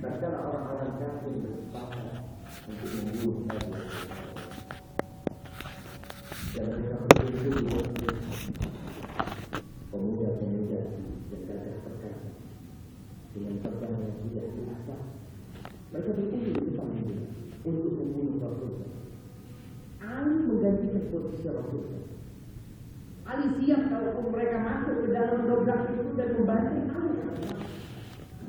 Bahkan orang-orang kafir bersepakat untuk membunuh Nabi dan mereka berdua pemuda-pemuda yang gagah perkasa dengan pedang yang tidak diasah. Mereka berkumpul di depan itu untuk membunuh Rasulullah. Ali menggantikan posisi Rasulullah. Ali siap kalau mereka masuk ke dalam dobrak itu dan membanting Ali.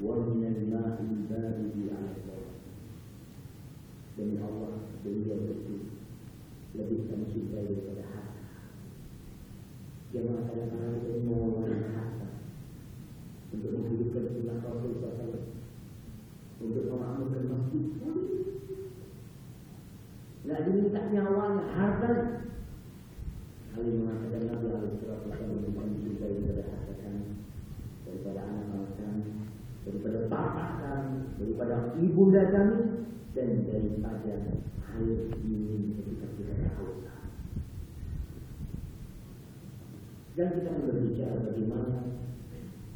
'ala al Demi Allah, itu lebih kami cintai daripada harta. Jangan kita mau harta untuk menghidupkan sunnah Rasul SAW, untuk memakmurkan masjid. Diminta nyawanya, harta. Kali mengatakan Nabi Alaihissalam lebih kami cintai daripada harta kami, daripada anak-anak kami, daripada bapak kami, daripada ibunda kami, dan daripada air minum ketika kita. Dan kita berbicara bagaimana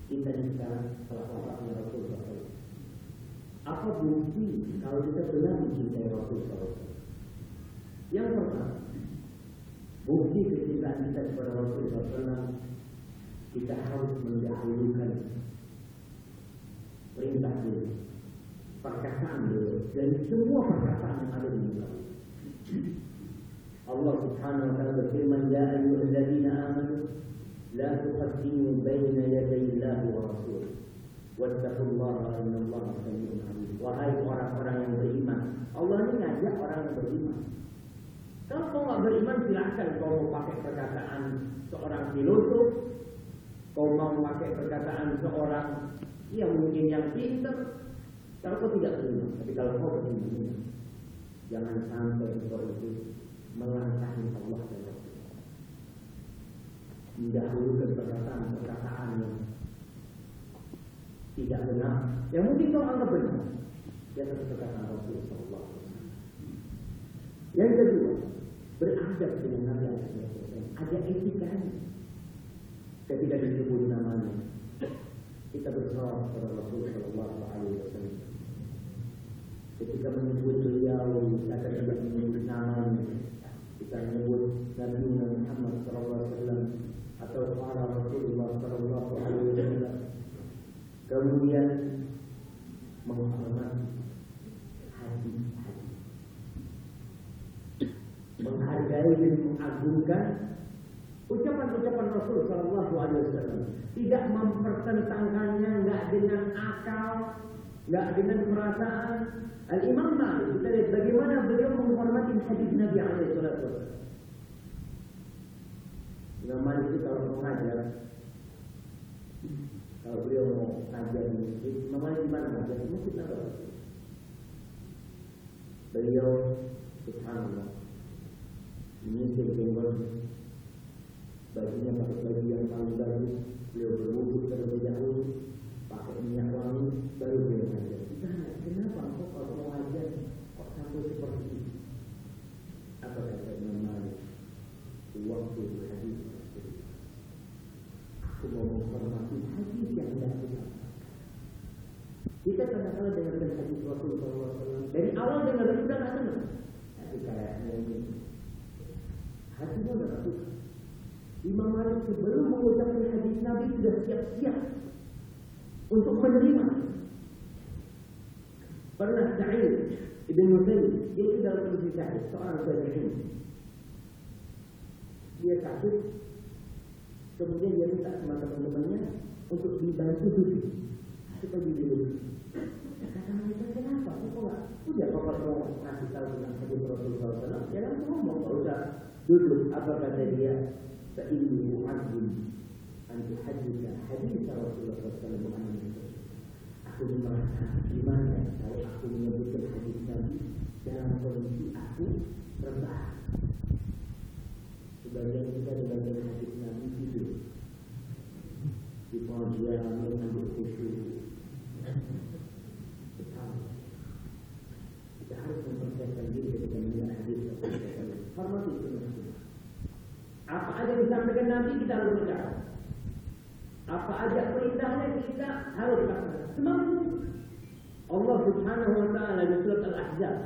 kita ini sekarang salah wafatnya Rasul. Apa bukti kalau kita benar mencintai Rasul SAW? Yang pertama, bukti kecintaan kita kepada Rasul SAW kita harus mendahulukan perintah dulu, perkataan dulu, dan semua perkataan yang ada di muka Allah Subhanahu wa taala berfirman, "Ya ayyuhalladzina amanu, la tuqaddimu baina yadai Allahi wa rasulih." Wattaqullaha innallaha samii'un 'aliim. Wahai orang-orang yang beriman, Allah ini ngajak orang yang beriman. Kalau kau nggak beriman silakan kau mau pakai perkataan seorang filosof, kau mau pakai perkataan seorang yang mungkin yang pintar kalau kau tidak beriman tapi kalau kau beriman jangan sampai kau itu melangkahi Allah dan mendahulukan perkataan-perkataan yang tidak benar. Yang mungkin kau anggap benar. Di atas perkataan Rasul Sallallahu Yang kedua, beradab dengan Nabi Alaihi Ada etikanya. Ketika disebut namanya, bersorak kepada Rasul Sallallahu Alaihi Wasallam. Ketika menyebut beliau, kita tidak menyebut namanya. Kita menyebut Nabi Muhammad Sallallahu Alaihi Wasallam atau para Rasulullah Sallallahu Alaihi Wasallam. Kemudian menghormati hati-hati, menghargai dan mengagungkan ucapan-ucapan Rasul Sallallahu Alaihi Wasallam. Tidak mempertentangkannya, nggak dengan akal, nggak dengan perasaan. Al Imam Malik kita lihat bagaimana beliau menghormati hadis Nabi Alaihi Wasallam. Imam Malik itu kalau mau ngajar, kalau beliau mau ngajar di masjid, Imam Malik di mana ngajar? Di masjid atau Beliau, subhanallah, menyisir jenggot, bajunya pakai baju yang paling bagus, beliau berwudhu terlebih dahulu, pakai minyak wangi, baru beliau ngajar. Kita kenapa kok kalau mau ngajar kok sampai seperti itu? Apa kata Imam Malik? Waktu hadis aku mau menghormati hadis yang tidak kita. Kita kadang-kadang dengarkan hadis Rasulullah SAW. Dari awal dengar kita nggak senang. Tapi kayaknya ini hatinya nggak suka. Imam Malik sebelum mengucapkan hadis Nabi sudah siap-siap untuk menerima. Pernah Sa'id Ibn Musayyib itu dalam posisi Sa'id seorang tabi'in. Dia sakit Kemudian dia minta sama teman-temannya untuk dibantu duduk supaya dia duduk. Kata mereka kenapa? Kok enggak? Udah pokok mau ngasih tahu tentang hadis Rasulullah SAW. Dia langsung ngomong kalau udah duduk apa kata dia? Sa'ini mu'adzim an tuhaditha hadis Rasulullah SAW berkata, gimana kalau aku menyebutkan hadis Nabi dalam kondisi aku rebahan? Sebagian kita dengan hadis Nabi tidur di pengajian mengambil khusyuk. Kita harus mempersiapkan diri ketika mendengar hadis Rasulullah. Hormati sunnah Apa aja disampaikan Nabi kita harus berkata. Apa aja perintahnya kita harus laksanakan. Semampu. Allah Subhanahu wa taala di surat Al-Ahzab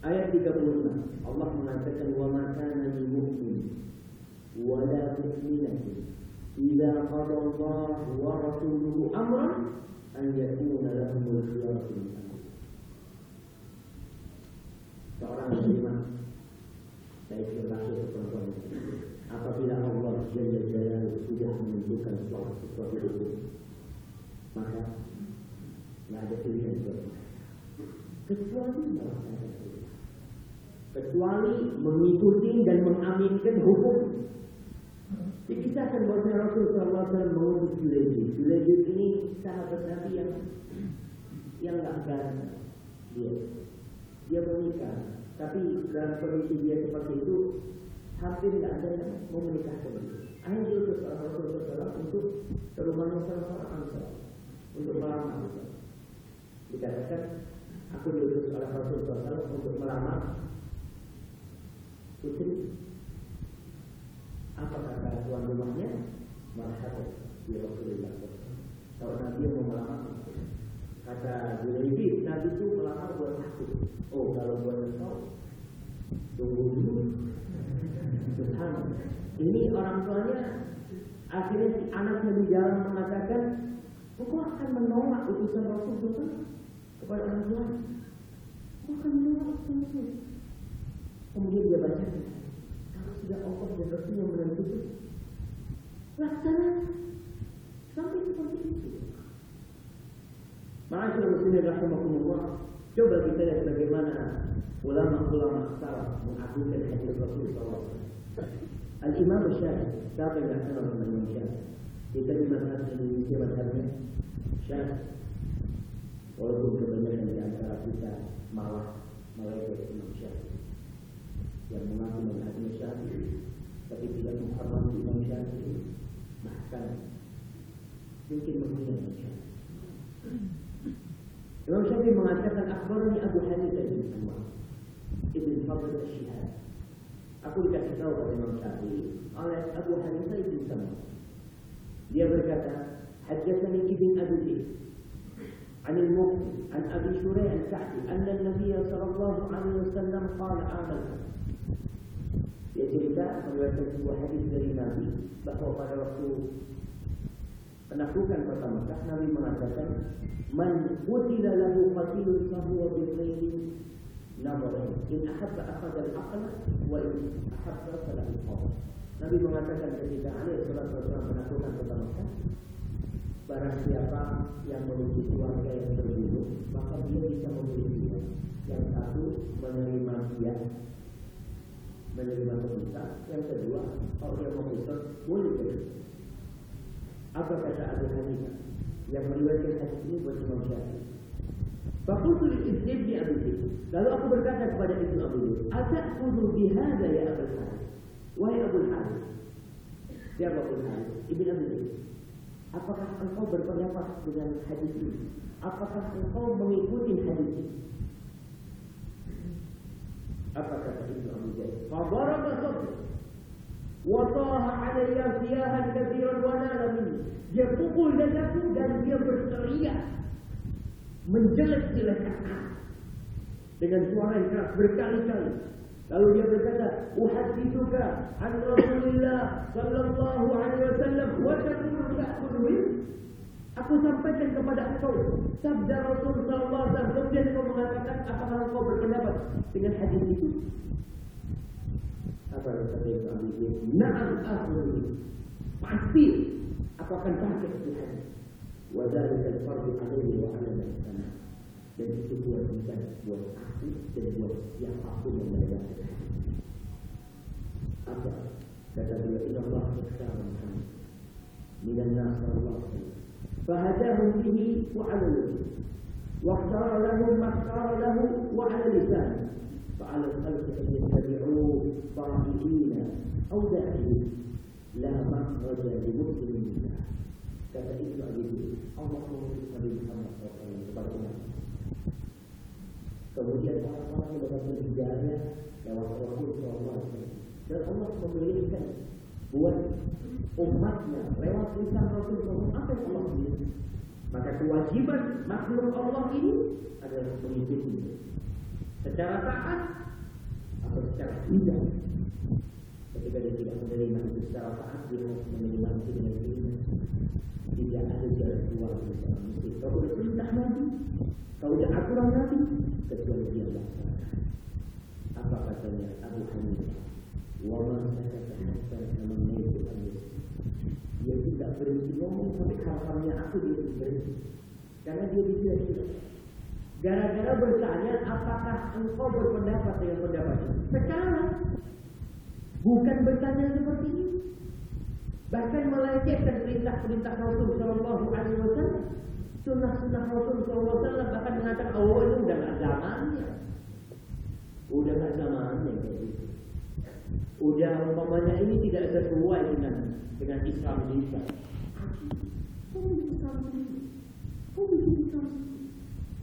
ayat 36 Allah mengatakan wa ma kana lil mu'min wa la mu'minatin idza qada Allah wa rasuluhu amran an yakuna min amrihim seorang muslimah baik atau perempuan apabila Allah Jalla Jalaluhu sudah menentukan suatu sesuatu itu maka tidak ada pilihan buat kecuali kecuali mengikuti dan mengaminkan hukum Dikisahkan bahwa Rasulullah SAW mengutus Julaid. Julaid ini sahabat Nabi yang yang nggak ganteng dia. Dia menikah, tapi dalam kondisi dia seperti itu hampir tidak ada yang mau menikahkan dia. Akhirnya diutus Rasulullah SAW untuk ke rumahnya salah seorang ansar untuk melamar. Dikatakan aku diutus oleh Rasulullah SAW untuk melamar putri apa kata tuan rumahnya? Marhaban di Rasulullah Kalau Nabi mau melamar Kata Julaibid, Nabi itu melamar buat aku Oh kalau buat engkau Tunggu dulu Subhanallah Ini orang tuanya Akhirnya si anaknya di jalan mengatakan Engkau akan menolak utusan Rasulullah Kepada orang tua Engkau akan menolak utusan Rasul Kemudian dia baca sudah Allah dan Rasul yang menentukan. Laksana sampai seperti itu. Ma'asyur muslimin rahimahumullah. Coba kita lihat bagaimana ulama-ulama salaf mengagungkan hadis Rasul SAW. Siapa yang tidak kenal dengan Imam Syafi'i? Kita di mazhab Indonesia mazhabnya Syafi'i. Walaupun kebanyakan di antara kita malah melekat Imam Syafi'i yang mengaku mazhabnya Syafi'i tapi tidak menghormati Imam Syafi'i bahkan mungkin menghina Imam Syafi'i. Imam Syafi'i mengatakan akhbarani Abu Hanifah bin Umar Ibn Fadl al-Shihab. Aku dikasih tahu pada Imam Syafi'i oleh Abu Hanifah bin Umar. Dia berkata, حدثني ابن أبي ذئب عن المقتل عن أبي شريح الكعبي أن النبي صلى الله عليه وسلم قال آمن Dia cerita meriwayatkan sebuah hadis dari Nabi bahwa pada waktu penaklukan pertama Nabi mengatakan man qutila lahu qatilun fahuwa bil nazarin in ahabba akhadha al-aqla wa in ahabba fala al Nabi mengatakan ketika Ali sallallahu alaihi wasallam penaklukan pertama barang siapa yang memiliki keluarga yang terbunuh maka dia bisa memilih dua yang satu menerima dia menerima perintah yang kedua dia mau ikut boleh jadi apa kata Abu Hanifah? Yang meriwayatkan hadis ini buat Imam Syafi'i Fakultu ibni Dhib Lalu aku berkata kepada Ibnu Abu Dhib Ata'kudu bihada ya Abu Harith Wahai Abu Harith Siapa Abu Harith? Ibn Abu Dhib Apakah engkau berpendapat dengan hadis ini? Apakah engkau mengikuti hadis ini? Apa kata Ibnu Abu Zaid? Fadaraba sabr. Wa taha alayya siyahan kathiran wa nala minni. Dia pukul dadaku dan dia berteriak menjelek-jelekkan dengan suara yang keras berkali-kali. Lalu dia berkata, "Uhaddithuka an Rasulillah sallallahu alaihi wasallam wa ta'khudhu Aku sampaikan kepada engkau sabda Rasul sallallahu alaihi wasallam kemudian kau mengatakan apakah engkau berpendapat dengan hadis itu? Apa kata Nabi dia? Naam aku pasti aku akan pakai itu hadis. وذلك الفرق عليه وعلى الأمة ليس هو الإنسان والعقل يقع من لا يعلم أتى كتب إلى الله اختار محمد. من الناس صلى الله. عليه وسلم فهداهم به وعلى يده واختار لهم ما اختار له وعلى لسانه. فعلى الخلق أن يتبعوه طائعين أو داعين. لا مخرج لمسلم. منها kata Ibnu Abi Allah memutus Nabi Muhammad SAW kepada umat kemudian orang-orang yang dapat hidayah lewat Rasul SAW dan Allah memilihkan buat umatnya lewat lisan Rasul SAW apa yang Allah pilih maka kewajiban makhluk Allah ini adalah mengikuti secara taat atau secara tidak ketika dia tidak menerima itu secara taat dia harus menerima itu dengan tidak tidak ada jalan keluar dari seorang muslim kalau sudah perintah Nabi kalau sudah aturan Nabi kecuali dia laksanakan apa katanya? Abu Hanifah. Wa ma sakata hatta tamannitu an dia tidak berhenti ngomong sampai harapannya aku dia berhenti. Karena dia tidak Gara-gara bertanya apakah engkau berpendapat dengan pendapat ini. Sekarang bukan bertanya seperti ini. Bahkan melecehkan perintah-perintah Rasul Shallallahu Alaihi Wasallam, sunnah-sunnah Rasul Shallallahu Alaihi Wasallam bahkan mengatakan, oh ini udah nggak zamannya, udah nggak zamannya kayak gitu. Udah umpamanya ini tidak sesuai dengan dengan Islam kita.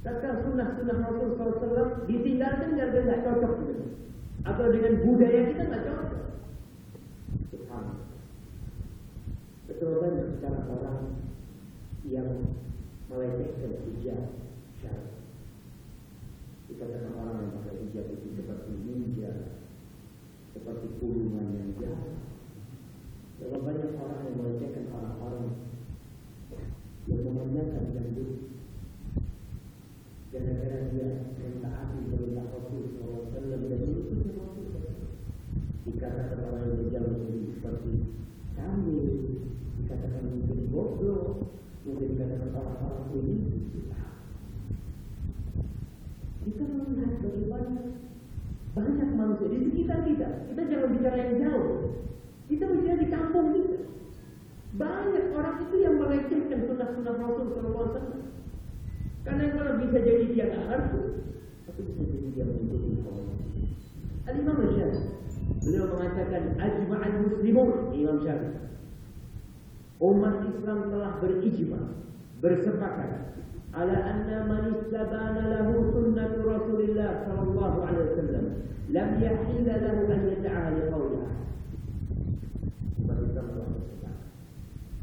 Kata sunnah-sunnah Rasul SAW ditinggalkan gara-gara nggak cocok. Atau dengan budaya kita nggak cocok. Subhanallah. Betul banyak sekarang orang yang melecehkan hijab syar'i. Dikatakan orang yang pakai hijab itu seperti ninja, seperti kurungan yang jahat. Dalam banyak orang yang melecehkan orang-orang yang memandangkan dulu gara-gara dia mentaati perintah Rasul SAW dan itu dikatakan orang yang berjalan seperti kami dikatakan mungkin bodoh mungkin dikatakan orang-orang ini. Kita melihat bagaimana banyak manusia di sekitar kita. Kita jangan bicara yang jauh. Kita bicara di kampung kita. Banyak orang itu yang melecehkan sunnah-sunnah Rasul SAW karena kalau bisa jadi dia ngerti, tapi bisa jadi dia mengikuti Allah. Al-Imam Syafi'i beliau mengatakan ajma'al muslimun Imam Syafi'i. Umat Islam telah berijma, bersepakat ala anna man istabana lahu sunnatu Rasulillah sallallahu alaihi wasallam lam yahilla lahu an yad'a li qawliha.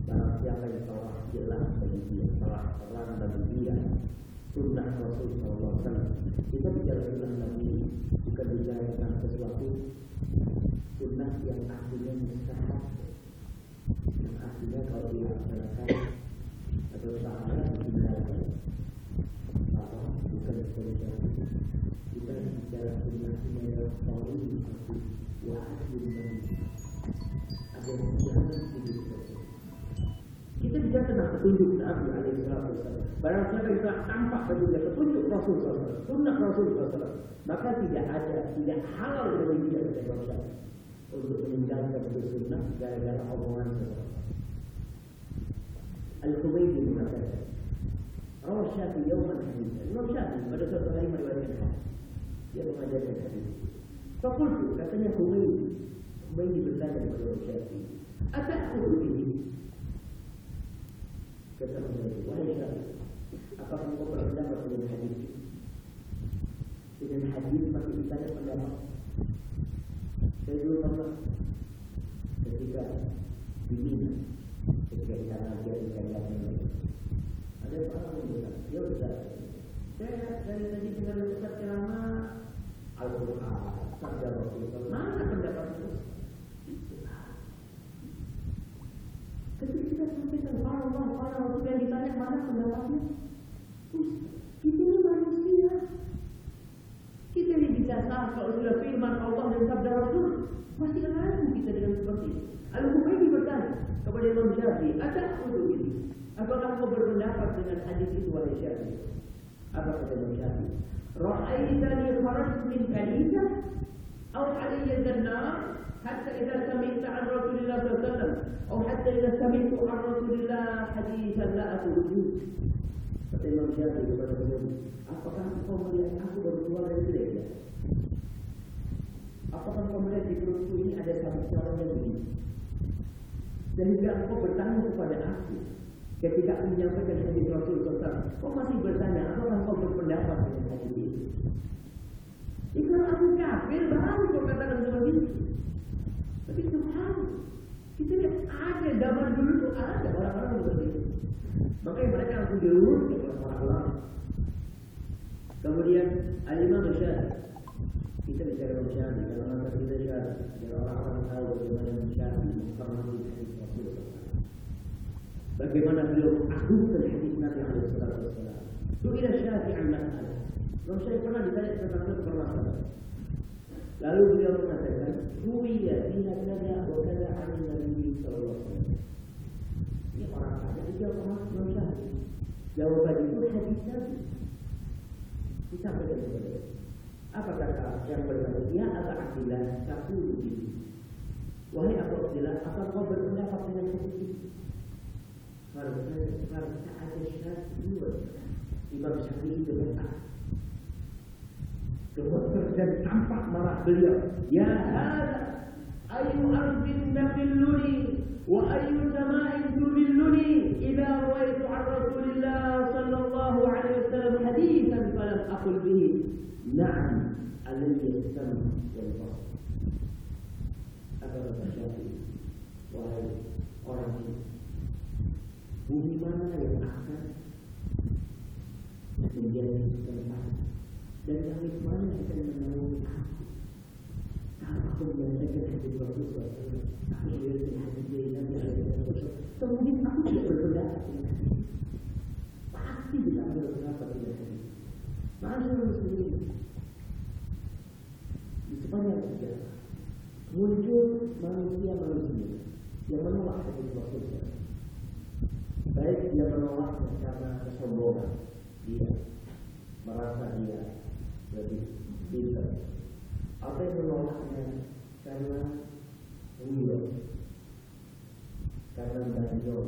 Barang siapa yang telah jelas bagi dia, telah terang bagi dia sunnah Rasul SAW. Kita bicara sunnah Nabi, bukan bicara tentang sesuatu sunnah yang artinya mustahab, yang artinya kalau dilaksanakan atau salah ditinggalkan. Apa? Bukan seperti Kita bicara sunnah ini adalah tauri arti wahid Ada yang jangan hidup kita bicara tentang petunjuk Nabi alaihi wasallam. Barang siapa yang telah tampak baginya petunjuk Rasul sunnah Rasul maka tidak ada, tidak halal bagi dia kata Imam untuk meninggalkan itu sunnah gara-gara omongan seseorang. Al-Khubaydi mengatakan, Rawah Syafi'i yawman hadis. Imam Syafi'i pada suatu hari meriwayatkan hadis. Dia mengajarkan hadis. Fakultu, katanya Khubaydi. Khubaydi bertanya kepada Imam Syafi'i. Atakuhu ini? Kata Khubaydi, wahai Syafi'i, apakah engkau berpendapat dengan hadis dengan hadis masih ditanya pendapat saya dulu pernah ketika di Mina ketika kita ngajar di kajian ini ada orang yang bilang ya Ustaz. Saya dari tadi dengar Ustaz ceramah Al-Quran. Sabda Rasulullah mana pendapat itu Ketika kita sampaikan Allah, Allah, Rasul yang ditanya mana pendapatnya, ini manusia. Kita ini bidasar kalau sudah firman Allah dan sabda Rasul. Masih ragu kita dengan seperti ini. Al-Humaydi bertanya kepada Imam Syafi'i, ada untuk ini? Apakah kau berpendapat dengan hadis itu wahai Syafi'i? Apa kata Imam Syafi'i? Ra'aitani kharajtu min kanisa أو علي النار حتى إذا سمعت عن رسول الله صلى الله عليه وسلم أو حتى إذا سمعت عن رسول الله حديثا لا أقول Kata Imam Syafi'i kepada Nabi, apakah kau melihat aku baru keluar dari gereja? Apakah kau melihat di perutku ini ada satu calon yang begini? Sehingga engkau bertanya kepada aku, ketika aku menyampaikan hadis Rasul tentang, kau masih bertanya, apakah kau berpendapat dengan hadis ini? Itu aku kafir, baru kau katakan seperti itu. Tapi Tuhan, kita lihat ada zaman dulu itu ada orang-orang seperti itu. Makanya mereka langsung diuruskan oleh ulama. Kemudian Al-Imam Syafi'i kita bicara Syafi'i kalau masa kita Syafi'i biar orang-orang tahu bagaimana Syafi'i memahami Rasulullah bagaimana beliau mengagungkan hadis Nabi Alaihi Wasallam Suila Syafi'i an masalah Syafi'i pernah ditanya tentang satu permasalahan lalu beliau mengatakan Ruwiya fiha kada wa kada an Nabi sallallahu alaihi wasallam. Ini orang ada dijawab Imam Syafi'i jawaban itu hadis Nabi. Kepada dia apa kata yang berbeda? Ya Aba Abdillah, satu ini. Wahai Abu Abdillah, apa kau berpendapat dengan ini? Harusnya harusnya ada syarat dua. Imam Syafi'i gemetar. Gemetar dan tampak marah beliau. Ya hada, ayu ardin nafilluni wa ayu sama'in tumilluni idza rawaitu an Rasulillah sallallahu alaihi wasallam hadithan falam aqul bihi نعم الذي السمع والبصر apa kata Syafi'i wahai orang ini bumi mana yang akan menjadi tempat dan langit mana yang akan menaungi aku kalau aku membacakan hadis Rasulullah aku melihat hadis dari Nabi Alaihi kemudian aku tidak berpendapat dengan hadis pasti tidak berpendapat dengan hadis Masyarakat muslimin di sepanjang sejarah muncul manusia-manusia yang menolak hadis Rasulullah. Baik dia menolaknya karena kesombongan, dia merasa dia lebih pintar, atau yang menolaknya karena rio, karena banjol,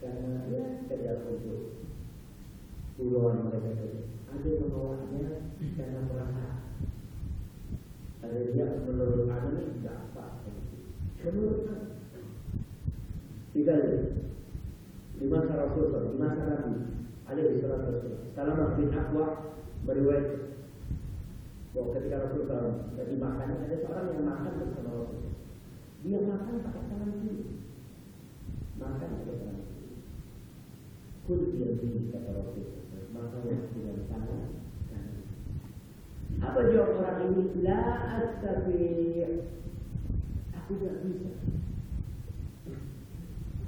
karena ya sekedar untuk puluhan mereka. Ada yang menolaknya karena merasa ada menurut Anda tidak apa. Menurut Anda. Tiga di masa Rasulullah, di masa Nabi, ada di surat Rasul. Salam bin Akwa beriwayat bahwa ketika Rasulullah jadi makan, ada seorang yang makan bersama Rasulullah. Dia makan pakai tangan kiri. Makan pakai tangan kiri. Kul dia kata Rasulullah. Maka dengan tangan. Apa jawab orang ini? La astafi. Aku tidak bisa.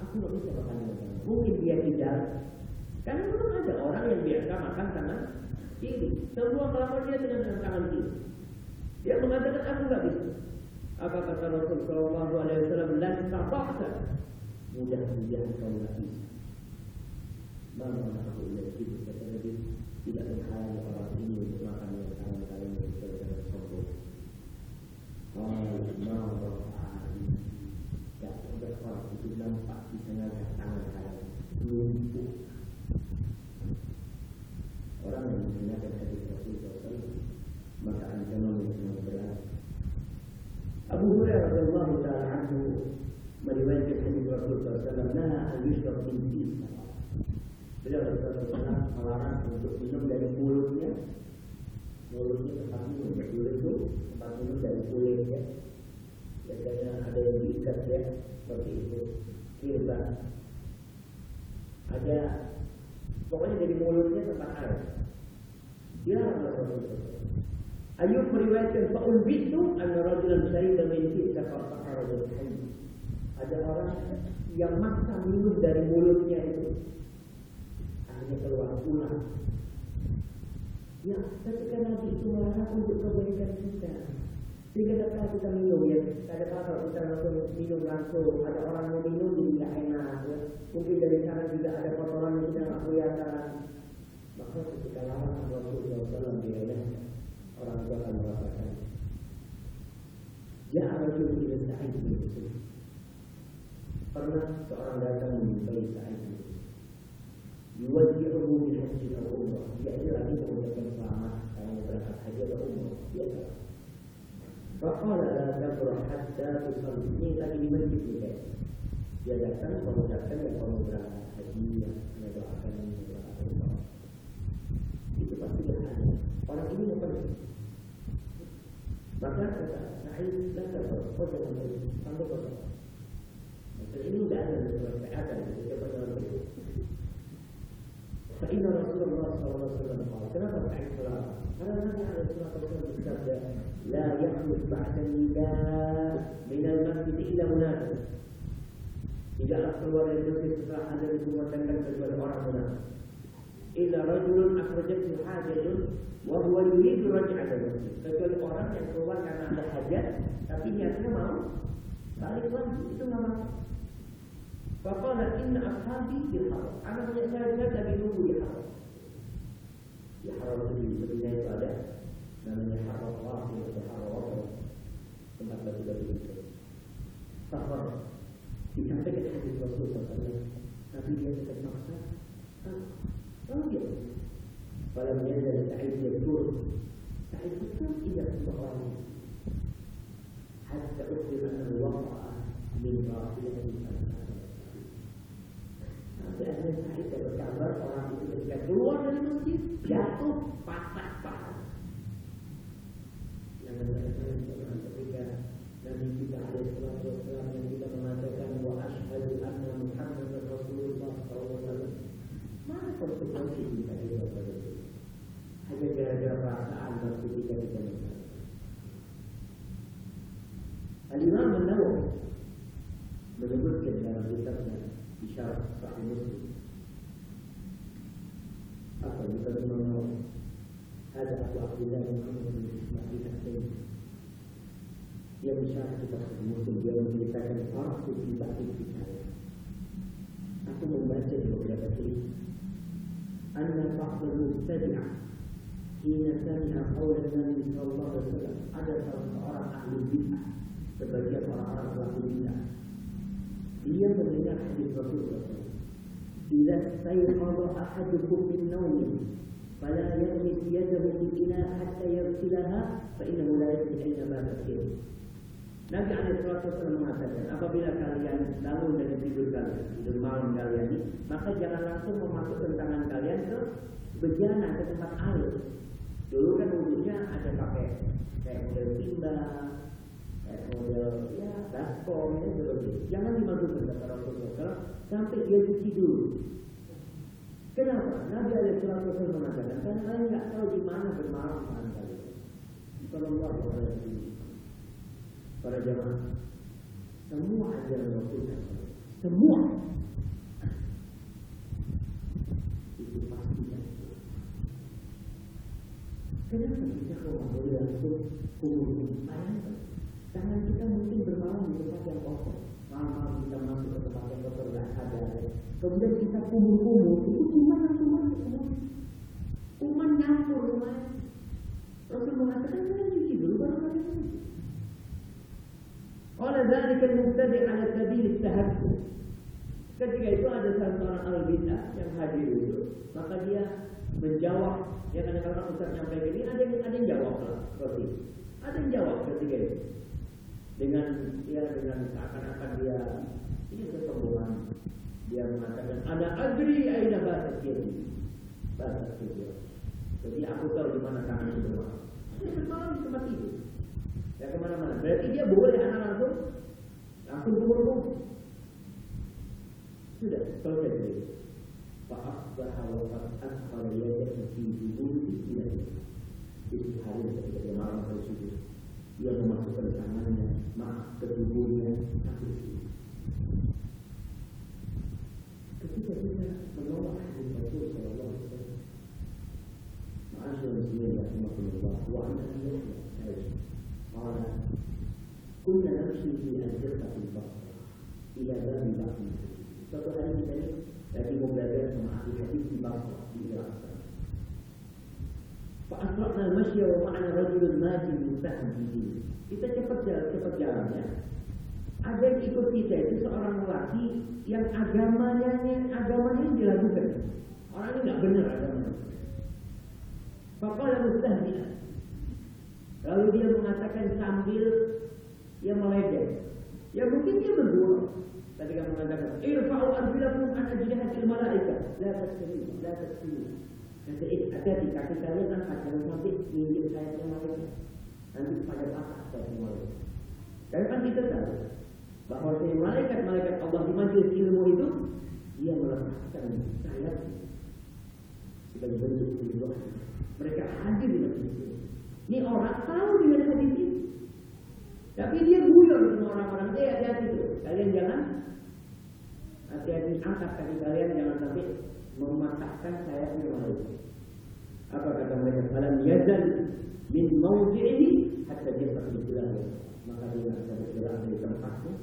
Aku tidak bisa makan. Mungkin dia tidak. Karena belum ada orang yang biasa makan tangan kiri. Semua melakukan dia dengan tangan kiri. Dia mengatakan aku tidak bisa. Apa kata Rasul Shallallahu Alaihi Wasallam? Lan tabakta. Mudah-mudahan kau tidak bisa. Mana aku tidak tidak menghalangi orang ini untuk makan dengan tangan kalian yang dengan sombong. Oh, tidak ada orang itu nampak di tengah tangan kalian lumpuh. Orang yang menggunakan hadis Rasulullah SAW maka ancaman yang sangat berat. Abu Hurairah radhiyallahu taala anhu meriwayatkan hadis Rasulullah SAW, "Naha an yushrab min fisa." Beliau Rasulullah melarang untuk minum dari mulutnya. Mulutnya tempat minum, mulut itu tempat minum dari kulitnya. Biasanya diikat ya, seperti itu. Kirban. Ada pokoknya dari mulutnya tempat air. Dilarang Rasulullah. Ayub meriwayatkan Fa'ul bitu Anna rajulan syahida min fi'ta Fa'fa'ara Ada orang yang maksa minum dari mulutnya itu Akhirnya keluar pulang Ya, ketika Nabi itu melarang untuk kebaikan kita jika setelah kita minum ya, tadi apa kalau kita langsung minum langsung, ada orang mau minum jadi tidak enak. Ya. Mungkin dari sana juga ada kotoran yang kita nak kelihatan. Maka ketika lama Rasulullah dalam dirinya, orang tua akan merasakan. Ya Rasul tidak itu. Pernah seorang datang menyukai sahih Yuwaji'uhu min hajjil al-umrah Dia ini lagi mengucapkan selamat Karena berangkat haji al-umrah Dia berangkat hajjin atau la tusalli. Ini tadi di masjid nih guys. Dia datang, mau datang ya mau berangkat haji, ya mendoakan mendoakan Itu pasti ada. Orang ini apa nih? Maka kata Sa'id, dan kata, oh jangan lagi, sampai kota. Masalah ini tidak ada di surat ada di siapa dalam itu. فإن رسول الله صلى الله عليه وسلم قال كما صحيح الصلاة قال النبي عليه الصلاة والسلام bersabda لا يخرج بعد النداء من المسجد إلا منافق Tidaklah keluar dari masjid setelah ada dikumandangkan kepada orang munafik. Illa rajulun akhrajathu hajatun wa huwa yuridu raj'ata masjid. Kecuali orang yang keluar karena ada hajat tapi niatnya mau balik lagi itu nggak masuk. Faqala inna ashabi bil haram. Anak punya saya lagi nunggu di haram. Di haram itu di Medina itu ada atau haram wasi tempat SAW. Tapi dia tetap maksa. Tahu dia? Kalau dia dari Sa'id Sa'id tidak semua orang. Hatta uktir anna waqa'a min rafiyatin Sampai ada Sa'id dapat kabar orang itu ketika keluar dari masjid, jatuh patah paha. Yang menyebabkan ketika Nabi kita alaihi salatu wasallam yang kita mengatakan wa asyhadu anna Muhammadar Rasulullah sallallahu alaihi wasallam. Mana konsekuensi kita di dalam itu? Hanya gara-gara perasaan dan ketika kita mengatakan. Al-Imam An-Nawawi menyebutkan dalam kitabnya Isyarat Sahih Muslim apa bukan Imam Nawawi ada Abu Abdullah Muhammad bin Ismail Al-Sayyid yang bicara kita Muslim dia menceritakan orang itu tidak percaya aku membaca di beberapa cerita anna ba'dal mubtadi'ah hina sami'a qawla Nabi sallallahu alaihi wasallam ada salah seorang ahli bid'ah sebagian orang-orang pelaku bid'ah dia mendengar hadis Rasulullah SAW. Bila sayqadha ahadukum min nawmi fala yaghmis yadahu bil ina hatta yaghsilaha fa innahu la yadri aina ma tasir. Nabi wasallam mengatakan, apabila kalian bangun dari tidur kalian, tidur malam kalian ini, maka jangan langsung memasukkan tangan kalian ke bejana ke tempat air. Dulu kan wudhunya ada pakai kayak model timba, kayak model ya baskom ya seperti itu. Jangan dimasukkan kata Rasulullah sampai dia cuci dulu. Kenapa? Nabi wasallam mengatakan, karena kalian nggak tahu di mana bermalam kalian. Alaihi wasallam. Para jamaah, semua ajaran Rasulullah, semua itu pasti Kenapa kita boleh langsung kubur tangan kita mungkin bermalam di tempat yang kosong. Malam-malam kita masuk ke tempat yang kotor nggak sadar. Kemudian kita kumur-kumur, itu cuma masuk semua. Kuman nyampur rumahnya. Rasul mengatakan, cuci dulu baru Qala dzalika al-mubtadi' ala sabil at-tahakkuk. Ketika itu ada salah seorang al-bid'ah yang hadir itu, maka dia menjawab. Ya kadang-kadang Ustaz nyampaikan ini ada yang ada yang jawab lah seperti. Ada yang jawab ketika itu. Dengan ya dengan seakan-akan dia ini kesombongan. Dia mengatakan ada adri aina bahasa kiri. Bahasa kiri. Jadi aku tahu di mana tangan bermalam dia bermalam di tempat itu ya ke mana-mana. Berarti dia boleh anak langsung langsung kuburmu. Sudah selesai dulu. Fahab bahwa Fat'an kalau dia di dulu tidak Itu hari ketika dia malam hari subuh. Dia memasukkan tangannya, maaf ke tubuhnya, aku Ketika kita menolak hadis Rasul Sallallahu Alaihi Wasallam, Ma'asyur Muslim Rasulullah wa anha Qala Kunna namshi fi al-firqa al-basra Ila babi ba'ni Suatu hari kita ini Lagi mau belajar sama ahli hadis di Basra Di Irak فأسرعنا المشي ومعنا رجل ماشي مستحم به kita cepat jalan cepat jalannya ada yang ikut kita itu seorang lelaki yang agamanya agamanya dilakukan orang ini nggak benar agamanya Fakal mustahdian lalu dia mengatakan sambil dia meledek. Ya mungkin dia bergurau. Ketika mengatakan, Irfa'u arbilakum an ajlihatil malaika. La tasbihu, la tasbihu. Kata eh, hati-hati kaki kalian angkat jangan sampai menginjil sayapnya malaikat. Nanti pada apa saya malaikat. Karena kan kita tahu bahwa malaikat-malaikat Allah di majelis ilmu itu dia meletakkan sayap sebagai bentuk kehidupan. Mereka hadir di majelis ilmu. Ini orang tahu dengan hadis ini. Tapi dia guyon sama orang-orang. Eh hati-hati tuh. Kalian jangan hati-hati angkat kaki kalian jangan sampai mematahkan sayapnya malaikat. Apa kata mereka? Falam yazal min mawdi'ihi hatta dia bergerak. Maka dia akan bergerak dari tempatnya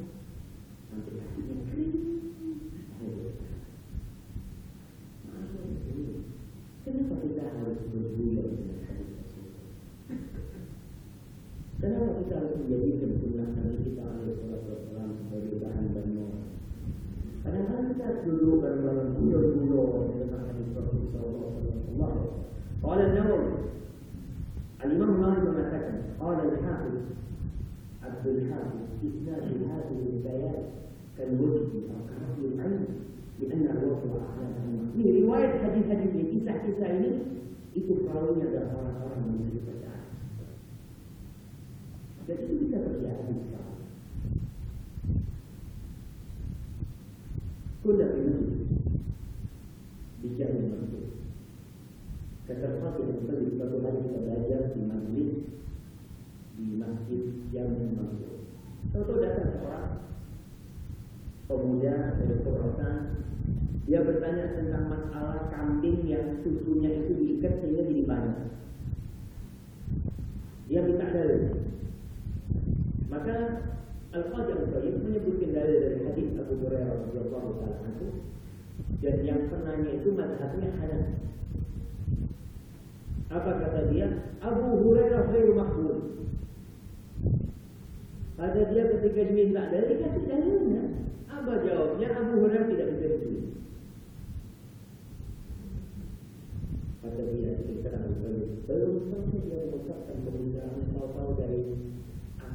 sampai kakinya kering. Kenapa kita harus dengan hadis tersebut? Kenapa kita harus menjadikan sunnah Nabi kita alaihi wasallam sebagai bahan dan moral? Kadang-kadang kita duduk bareng-bareng guyon-guyon tentang hadis Rasul sallallahu alaihi wasallam. Qala an-Nawawi Al-Imam Malik mengatakan, qala al-Hafiz Abdul Hafiz isnad hadhihi al-bayan كالوجه أو كرفع العين لأن الوجه أحيانا Ini riwayat hadis-hadis ini, kisah-kisah ini itu perawinya adalah orang-orang yang itu bisa. Kuda ini masuk. Keterpat yang kita di suatu hari kita belajar di majlis di masjid yang masuk. Tahu datang seorang pemuda dari Khurasan dia bertanya tentang masalah kambing yang susunya itu diikat sehingga jadi banyak. Dia minta dalil. Maka Al-Qadhi Al-Qayyim menyebutkan dalil dari hadis Abu Hurairah radhiyallahu taala anhu dan yang penanya itu mazhabnya Hanafi. Apa kata dia? Abu Hurairah khairu makbul. Pada dia ketika diminta dalil kasih dalilnya. Apa jawabnya? Abu Hurairah tidak bisa dipilih. Kata dia kita Abu Hurairah belum sampai dia mengucapkan pembicaraan tahu-tahu dari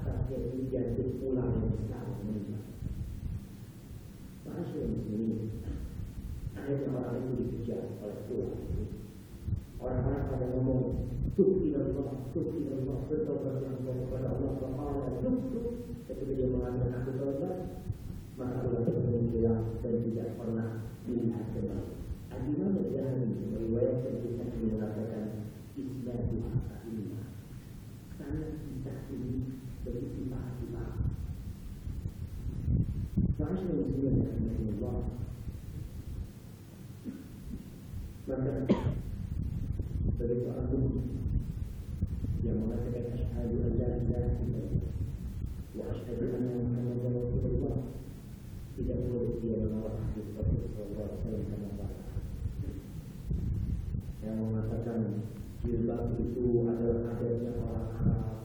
atasnya ini jatuh pulang yang besar menimpa. Masyaallah muslimin. Akhirnya orang itu dikejar oleh pulang ini. Orang-orang pada ngomong Subhanallah, Subhanallah, bertobat kepada Allah Subhanahu Subhanallah. Ketika dia mengatakan aku bertobat, maka Allah berkhilang dan tidak pernah dilihat kembali. Al-Imam Al-Jahani meriwayatkan kisah ini mengatakan Isnadu Al-Iman. Sangat kisah ini sifat-sifat. Ma'asyur muslimin rahimahullah. Maka sebagai seorang muslim yang mengatakan asyhadu an la ilaha illallah wa asyhadu anna muhammadar rasulullah tidak boleh dia menolak hadis Rasulullah yang mengatakan jilbab itu adalah adanya orang Arab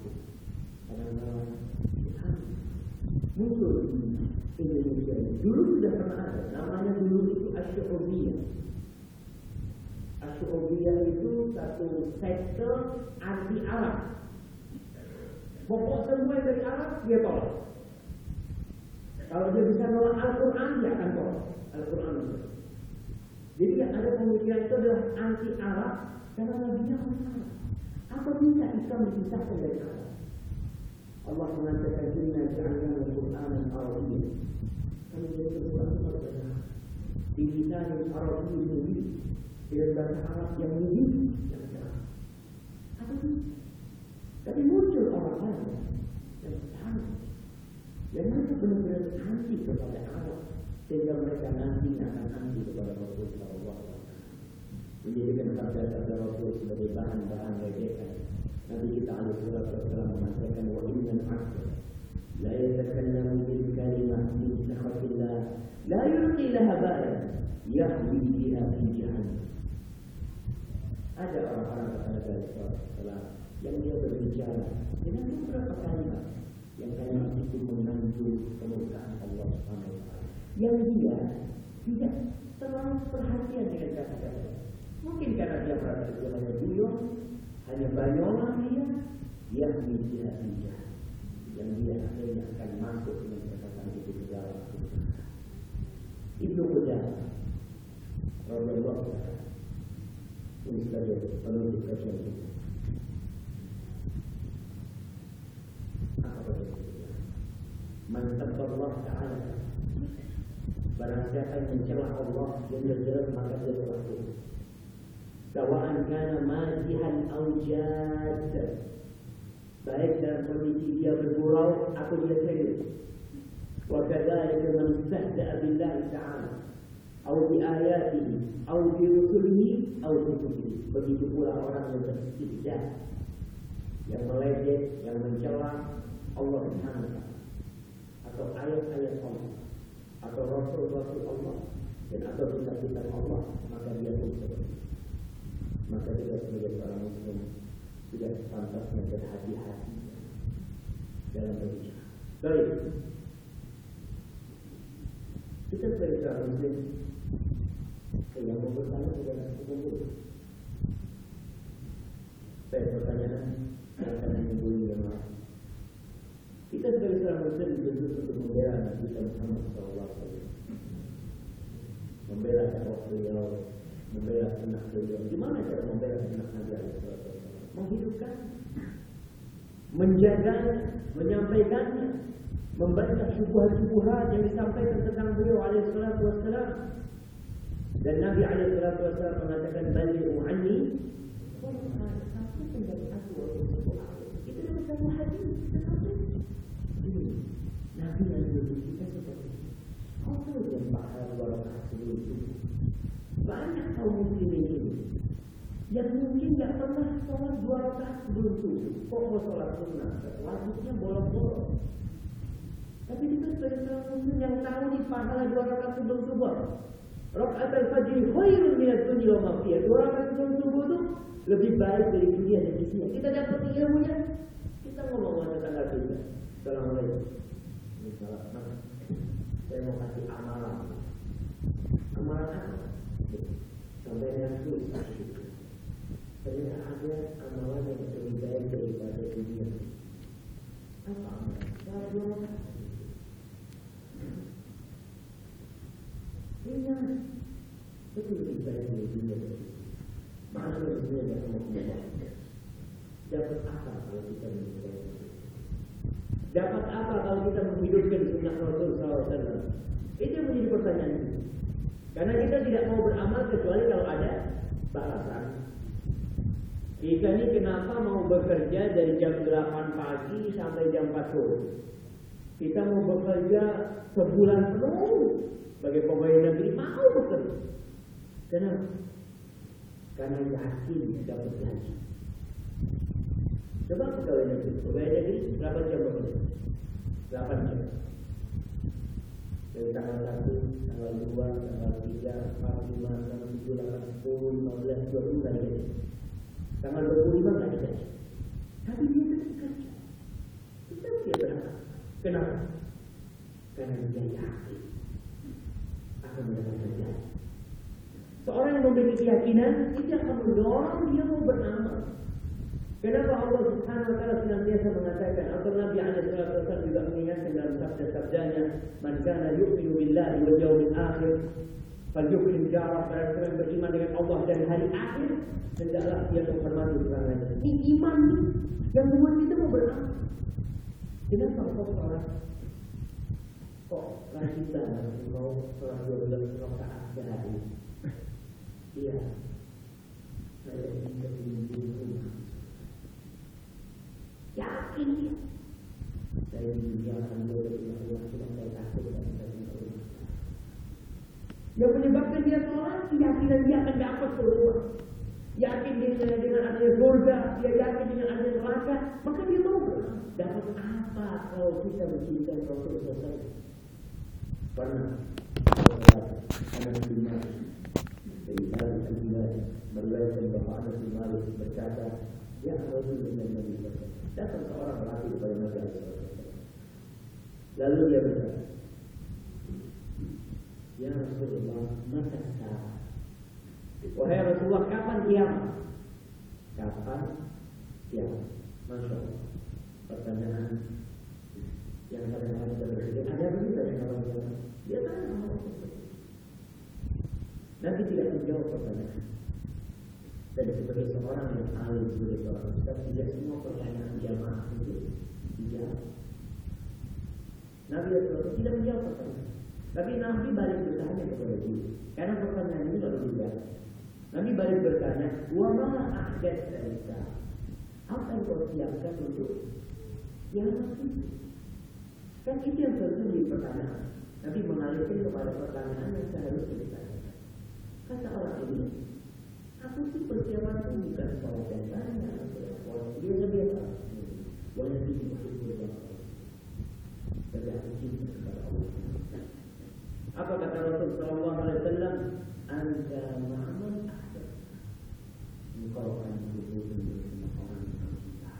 muncul di Indonesia dulu sudah pernah ada namanya dulu itu Asy'ubiyah Asy'ubiyah itu satu sekte anti Arab pokok semua yang dari Arab dia tolak kalau dia bisa nolak Al-Quran, dia akan tolak Al-Quran. Jadi ada pemikiran itu adalah anti Arab karena Nabi orang Arab. Apa bisa Islam dipisahkan dari Arab? Allah mengatakan Inna ja'alna al-Quran al-Arabiyya. Kami jadi Al-Quran al-Arabiyya. Di lisan al-Arabiyya mubin. Dengan bahasa Arab yang mubin. Apa itu? Tapi muncul orang lain yang tahu yang mereka benar-benar anti kepada Arab sehingga mereka nanti akan anti kepada Rasul Sallallahu Alaihi Wasallam menjadikan sabda-sabda Rasul sebagai bahan-bahan rejekan. Nabi kita alaihi wasallam mengatakan wa inna al-'abda la yatakallamu bil kalimah min sakhatillah la yulqi laha ba'da yahwi biha fi jahannam. Ada orang-orang kata Nabi yang dia berbicara dengan beberapa kalimat yang kalimat itu menantu kemurkaan Allah Subhanahu. Yang dia tidak terlalu perhatian dengan kata-kata. Mungkin karena dia merasa itu hanya guyon, hanya bayolan dia, dia tidak bijak. yang dia akhirnya akan masuk dengan perkataan itu ke dalam Ibnu Qudamah radhiyallahu taala ini sebagai penutup kajian kita. Apa kata Man Allah Ta'ala Barang siapa yang mencela Allah Jalla Jalla maka dia telah Sawa'an kana mazihan au jad Baik dalam kondisi dia bergurau atau dia serius Wa kadzalika man istahza'a billahi ta'ala. Au bi ayatihi Au bi rusulihi Au kutubihi. Begitu pula orang yang beristihza Yang meledek, yang mencela Allah wa atau ayat-ayat Allah. Atau rasul-rasul Allah. Dan atau kitab-kitab Allah maka dia pun seperti maka kita sebagai seorang muslim tidak sepantasnya berhati-hati dalam berbicara. Baik. Kita sebagai seorang muslim yang bertanya adalah kumpul. Saya pertanyaan akan yang lain. Kita sebagai seorang muslim dituntut untuk membela Nabi Muhammad SAW. Membela beliau, membela sunnah beliau. Gimana cara membela sunnah Nabi SAW? Menghidupkan, menjaganya, menyampaikannya, membaca syubhat-syubhat yang disampaikan tentang beliau alaihissalatu wassalam. Dan Nabi alaihissalatu wassalam mengatakan anni dari aku Itu dalam satu hadis, ini Nabi yang kita seperti Allah yang pahala barakah sebelum itu banyak kaum muslimin ini yang mungkin tidak pernah sholat dua rakaat subuh kok mau sholat sunnah wajibnya bolong-bolong tapi kita sebagai seorang muslim yang tahu di pahala dua rakaat sebelum subuh Rakaat al-fajr khairun minat dunia wa mafiyah. Dua rakaat sebelum subuh itu lebih baik dari dunia dan isinya. Kita dapat ilmunya, kita ngomong tentang kita. Assalamualaikum. Assalamualaikum. Saya mau kasih amalan. Amalan apa? Sampai susah. Ternyata ada amalan yang lebih baik daripada dunia. Apa? Sabar. Ingat, itu lebih baik dari dunia. Masuk dunia dan mau Dapat apa kalau kita mencintai Dapat apa kalau kita menghidupkan sunnah Rasul SAW? Itu yang menjadi pertanyaan. Karena kita tidak mau beramal kecuali kalau ada balasan. Kita ini kenapa mau bekerja dari jam 8 pagi sampai jam 4 sore? Kita mau bekerja sebulan penuh sebagai pegawai negeri mau bekerja. Kenapa? Karena yakin dapat gaji. Coba pegawai negeri, pegawai negeri berapa jam bekerja? 8 jam. Dari tanggal 1, tanggal 2, tanggal 3, 4, 5, 6, 7, 8, 10, 15, 20 nggak digaji. Tanggal 25 nggak digaji. Tapi dia tetap kerja. Tetap dia berangkat. Kenapa? Karena dia yakin akan mendapatkan gaji. Seorang yang memiliki keyakinan itu akan mendorong dia mau beramal. Kenapa Allah Subhanahu wa taala senantiasa mengatakan atau Nabi alaihi wasallam juga mengingatkan dalam sabda-sabdanya, "Man kana yu'minu billahi wal yawmil akhir falyukrim jarah barang yang beriman dengan Allah dan hari akhir hendaklah dia menghormati tetangganya." Ini iman yang membuat kita mau beramal. Kenapa kok sholat kok rajin banget mau sholat dua belas rakaat sehari? Iya, saya ingin di rumah. Yakin dia. Saya oleh Allah cuma saya takut dan saya. Yang menyebabkan dia sholat, keyakinan dia akan dapat keluar. Yakin dia dengan, dengan adanya surga, dia yakin dengan adanya neraka, maka dia mau dapat apa kalau kita mencintai Rasul SAW? Pernah anak dunia dari dari dunia meriwayatkan bahwa anak dunia berkata, ya Datang seorang lelaki kepada Nabi Lalu dia berkata, Ya Rasulullah, mata saat Wahai Rasulullah, kapan kiamat? Kapan kiamat? Masya Allah. Pertanyaan yang kadang-kadang kita berpikir ada begitu yang orang dia tanya Nabi tidak menjawab pertanyaan dan sebagai seorang yang alim sebagai seorang ustaz tidak semua pertanyaan jamaah itu dijawab Nabi tidak menjawab pertanyaan. Tapi Nabi balik bertanya kepada dia. Karena pertanyaan ini lalu dijawab Nabi balik bertanya wa ma ahdath dalika? Apa yang kau siapkan untuk yang itu Kan itu yang terjadi pertanyaan. Nabi mengalihkan kepada pertanyaan yang seharusnya ditanyakan. Kata orang ini, aku sih persiapan itu bukan soal tentanya, dia biasa. Walaupun itu masih berubah. Tapi aku cinta kepada Allah. Apa kata Rasul Sallallahu Alaihi Wasallam? Anda ma'aman ahsan. Engkau akan dihubungi dengan orang yang kita.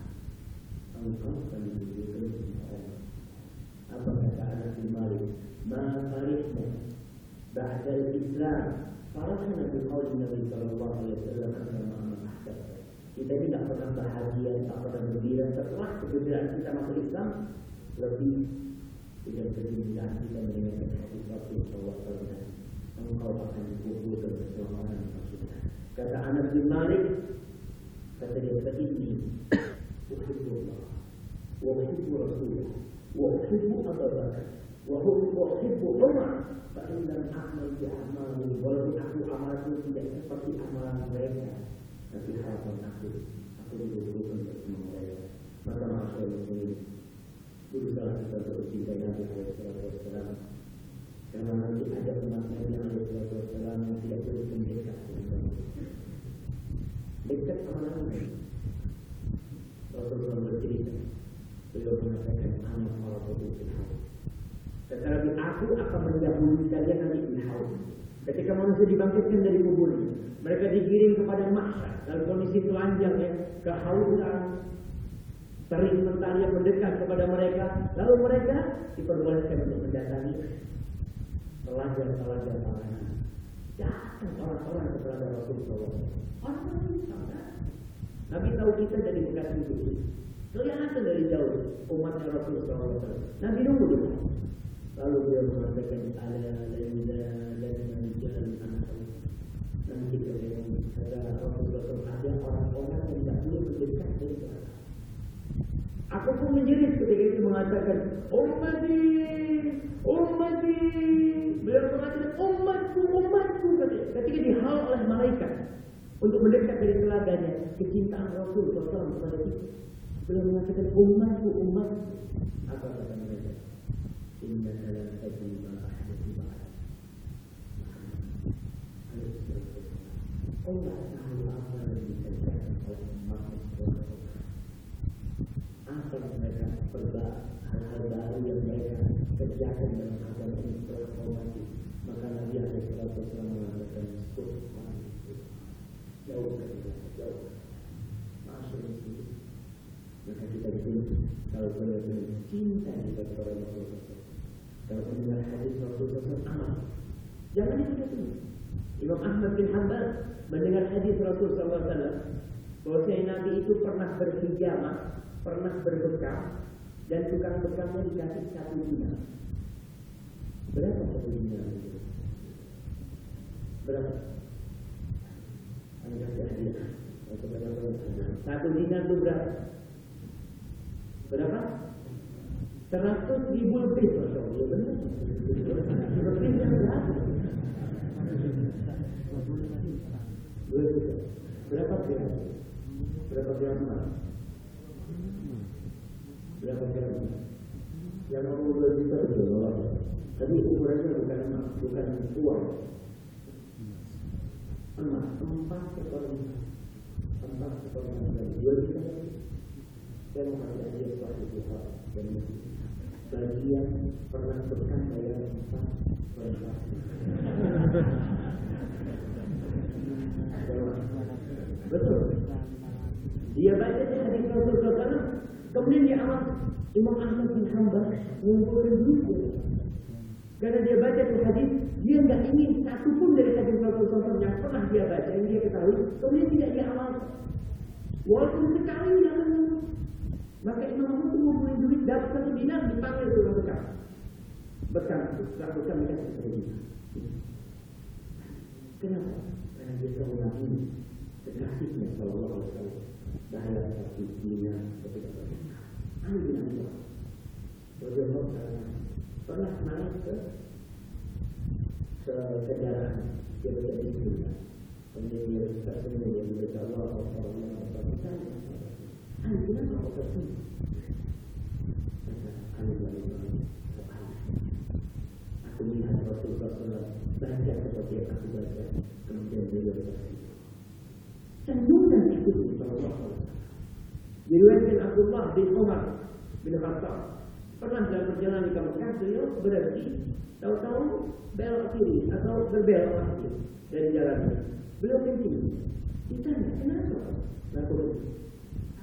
Engkau akan dihubungi dengan orang apa kata bin Malik ma farihna ba'da فرحنا بقول النبي صلى الله عليه وسلم أنا مع من أحببت kita ni tak pernah bahagia, tak pernah gembira setelah kegembiraan kita masuk Islam lebih tidak berindah kita mendengar hakikat Rasulullah SAW engkau akan dikumpulkan bersama orang Rasulullah kata Anas bin Malik kata dia kata ini Uhibullah wa uhibu Rasulullah wa uhibu Abu Bakar wa uhibu Umar baru dan amal di amal walaupun aku amal tidak seperti amalan mereka. Tapi harapan aku aku berdoa untuk semua mereka. Maka masa ini itu salah kita terus dijaga oleh Rasulullah karena nanti ada penasihat yang ada di Rasulullah yang tidak terus mendekat dekat amalan Rasulullah berkata beliau mengatakan Tetapi aku akan mendahului kalian nanti di haus. Ketika manusia dibangkitkan dari kuburnya, mereka digiring kepada mahsyar dalam kondisi telanjang ya, kehausan, terik mentari yang mendekat kepada mereka, lalu mereka diperbolehkan untuk mendatangi pelajar-pelajar panganan. Datang orang-orang kepada Rasulullah. Orang-orang Nabi tahu kita dari bekas itu. Kelihatan dari jauh umat Rasulullah SAW. Nabi nunggu dulu. Lalu dia mengatakan ala laila laila jalan anak Nanti kalian kata Rasulullah ada orang-orang yang tidak mendekat dari belakang. Aku pun menjerit ketika itu mengatakan ummati ummati. Beliau mengatakan umatku umatku ketika dihalau oleh malaikat untuk mendekat dari telaganya kecintaan Rasul SAW kepada kita. Beliau mengatakan umatku umat apa kata ma ahdathu ba'da. Allah tahu apa mereka hal-hal yang mereka kerjakan dalam. Maka Nabi jauh jauh maka kita kalau cinta kepada Rasulullah kalau mendengar hadis Rasulullah amal jangan itu Imam Ahmad bin Hanbal mendengar hadis Rasulullah SAW bahwa Nabi itu pernah berhijamah pernah berbekam dan tukang bekamnya dikasih satu dinar berapa satu dinar itu berapa kasih hadiah satu dinar itu berapa Berapa? Seratus ribu lebih Masya Allah benar Lebih yang berapa? Gram? Berapa emas? Berapa emas? Yang mau dua juta itu loh Tapi ukurannya bukan emas, bukan uang Emas, empat seperlima Empat seperlima Dua juta saya mengajak dia suatu Tuhan dan bagian pernah bekam bayar empat berapa betul. Dia baca di hadis Rasulullah kemudian dia amat Imam Ahmad bin Hanbal mengumpulkan buku. Karena dia baca di hadis dia tidak ingin satu pun dari hadis Rasulullah yang pernah dia baca yang dia ketahui kemudian tidak dia amal walaupun sekali yang maka Imam Ahmad itu ngumpulin duit dapat satu dinar dipanggil suruh bekam. Bekam itu, setelah bekam dikasih satu dinar. Kenapa? Karena dia tahu Nabi kekasihnya Sallallahu Alaihi Wasallam bahaya seperti dinar ketika berkata. Ali bin Abi Thalib taala pernah naik ke ke dia berada di dunia. Kemudian dia tersenyum dia membaca Allah Allah Allah Allah Allah Ali Aku melihat Rasulullah kemudian Alaihi Wasallam. Diriwayatkan Abdullah bin Umar bin Khattab pernah dalam perjalanan di Mekah beliau berhenti tahu-tahu belok kiri atau berbelok kiri dari jalannya. Beliau kencing. Ditanya, kenapa? Aku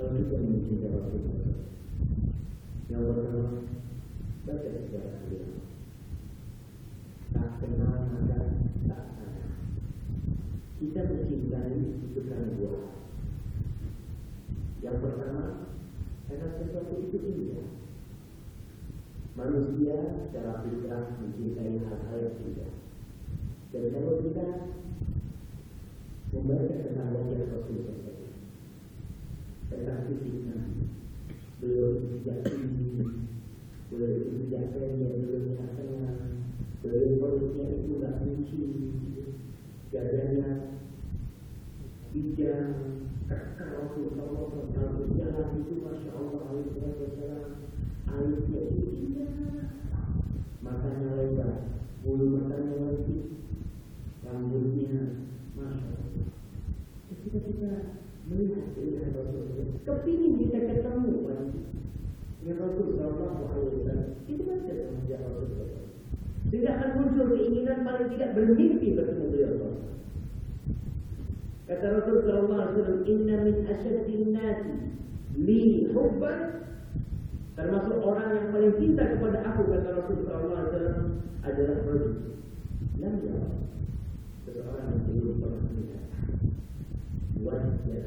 Kalau kita mencintai Rasulullah Yang pertama Baca sejarah beliau Tak kenal maka tak sayang Kita mencintai itu kan dua yang pertama, karena sesuatu itu indah. Manusia secara fitrah mencintai hal-hal yang indah. Dan kalau kita membaca tentang wajah Rasul tentang fisiknya, beliau tidak tinggi, itu tidak pendek, beliau tidak tengah, beliau perutnya itu tidak kunci, dadanya bijak, kekal Rasulullah SAW berjalan itu Masya Allah alaihi wasallam alisnya itu indah matanya lebar bulu matanya lembut rambutnya Masya Allah ketika kita melihat dengan Rasulullah kepingin kita ketemu lagi dengan Rasulullah SAW itu kan sebenarnya Rasulullah tidak akan muncul keinginan paling tidak bermimpi bertemu beliau Kata Rasul sallallahu alaihi wasallam, "Inna min asyaddin nasi li hubban" termasuk orang yang paling cinta kepada aku kata Rasul sallallahu alaihi wasallam adalah rajul. Lam ya. Seseorang yang belum pernah melihat. Wajah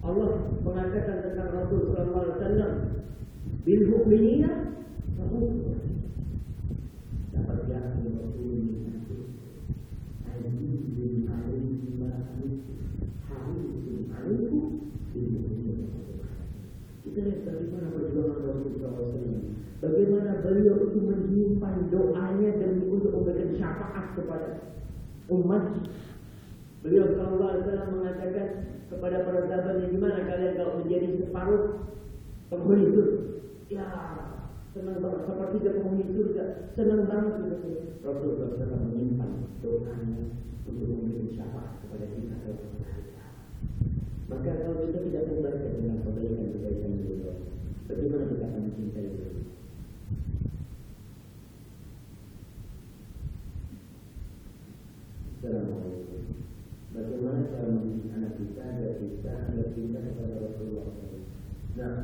Allah mengatakan tentang Rasul Sallallahu Alaihi Wasallam, bil mukminina, dapat jatuh Rasul kita lihat bagaimana perjuangan Rasulullah SAW. Bagaimana beliau itu menyimpan doanya demi untuk memberikan syafaat kepada umat. Beliau Sallallahu Alaihi Wasallam mengatakan kepada para sahabatnya gimana kalian kalau menjadi separuh penghuni surga? Ya senang banget seperti dia penghuni surga senang banget gitu. Rasulullah SAW menyimpan doanya untuk memberikan syafaat kepada kita maka kalau kita tidak membaca dengan kebaikan-kebaikan beliau, bagaimana kita akan mencintai beliau? Assalamualaikum. Bagaimana cara mendidik anak kita agar kita agar cinta kepada Rasulullah? Nah,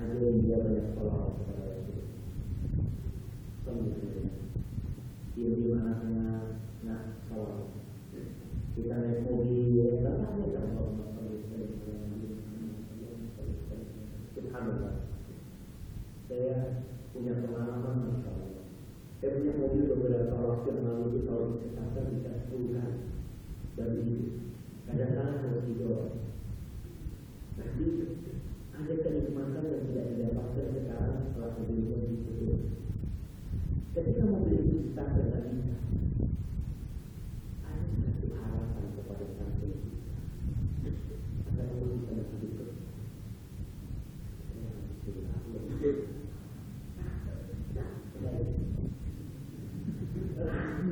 ajarin dia banyak sekolah kepada Rasulullah. Kemudian, diam-diam anaknya nak salam. Kita naik mobil, bapak ya Subhanallah. Saya punya pengalaman Masya Allah. Saya punya mobil beberapa waktu yang lalu di tahun kesehatan bisa 10 kali. Dan kadang-kadang harus didorong. Nah, di ada kenikmatan dan tidak didapatkan sekarang setelah kemudian itu. Ketika mobil itu start dan lagi ada satu harapan kepada satu agar Allah bisa berhidup.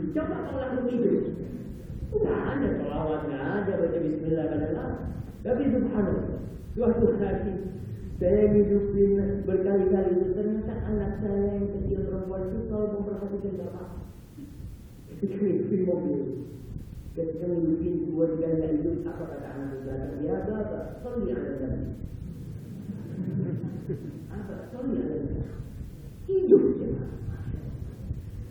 Coba kalau langsung hidup. Enggak ada selawat, enggak ada baca bismillah, enggak ada Tapi subhanallah, suatu hari saya hidupin berkali-kali itu ternyata anak saya yang kecil perempuan itu selalu memperhatikan bapak. Hidupin mobil, dua ganda itu apa kata anak di belakang? Ya bapak, sorry ada nabi. Apa? Sorry ada nabi. Hidup ya.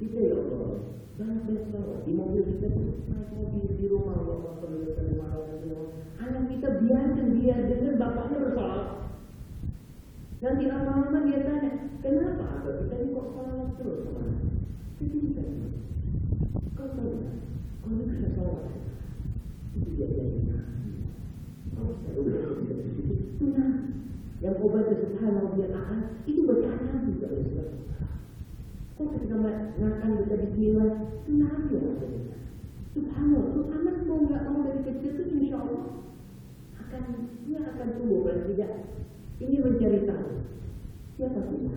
Kita ya Allah, banyak banyak di mobil kita tuh naik mobil di rumah Allah perlihatkan rumah Allah anak kita biarkan dia dengan bapaknya bersolat. Nanti lama-lama dia tanya kenapa abah kita ini kok sholat terus? Itu kita kau tahu kan kau ini bisa sholat itu dia sudah sunnah yang kau baca subhanallah dia akan itu bacaan juga Islam Kok ketika makan kita bismillah, kenapa ya maksudnya? Subhanallah, tuh anak mau nggak mau dari kecil itu insya Allah akan dia akan tumbuh paling tidak. Ini mencari tahu. Siapa itu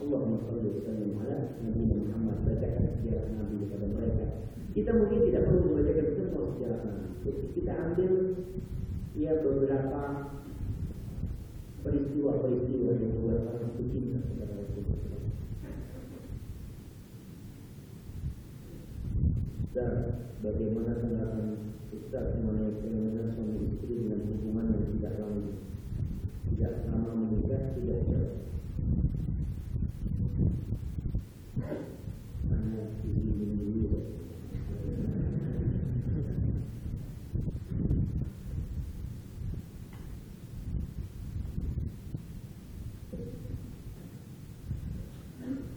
Allahumma salli wa sallim ala Nabi Muhammad. Bacakan sejarah Nabi kepada mereka. Kita mungkin tidak perlu membacakan semua sejarah Nabi. Kita ambil ya beberapa peristiwa-peristiwa yang membuat orang itu cinta kepada Rasulullah. Dan bagaimana tanggapan Ustaz mengenai fenomena suami istri dengan hubungan yang tidak lama, tidak sama menikah, tidak dulu.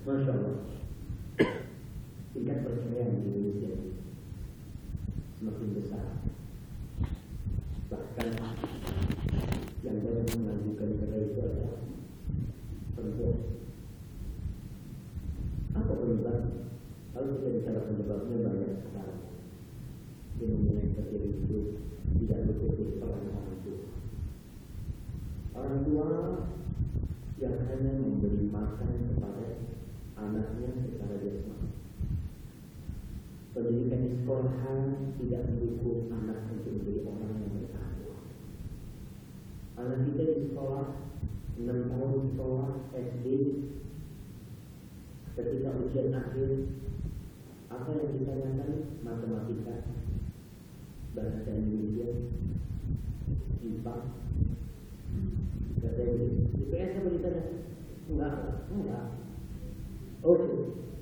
Masya Allah Tingkat perceraian di Indonesia Semakin besar Bahkan Yang banyak mengajukan cerai itu adalah Perempuan Apa penyebab? Kita bicara penyebabnya banyak sekali Fenomena yang terjadi itu Tidak berkutik peran orang tua Orang tua yang hanya memberi makan kepada anaknya secara jasmani. Pendidikan di sekolahan tidak mendukung anak untuk menjadi orang yang bertakwa. Anak kita di sekolah 6 tahun sekolah SD ketika ujian akhir apa yang ditanyakan matematika bahasa Indonesia IPA bahasa Inggris IPS apa ditanya enggak enggak Oke, okay.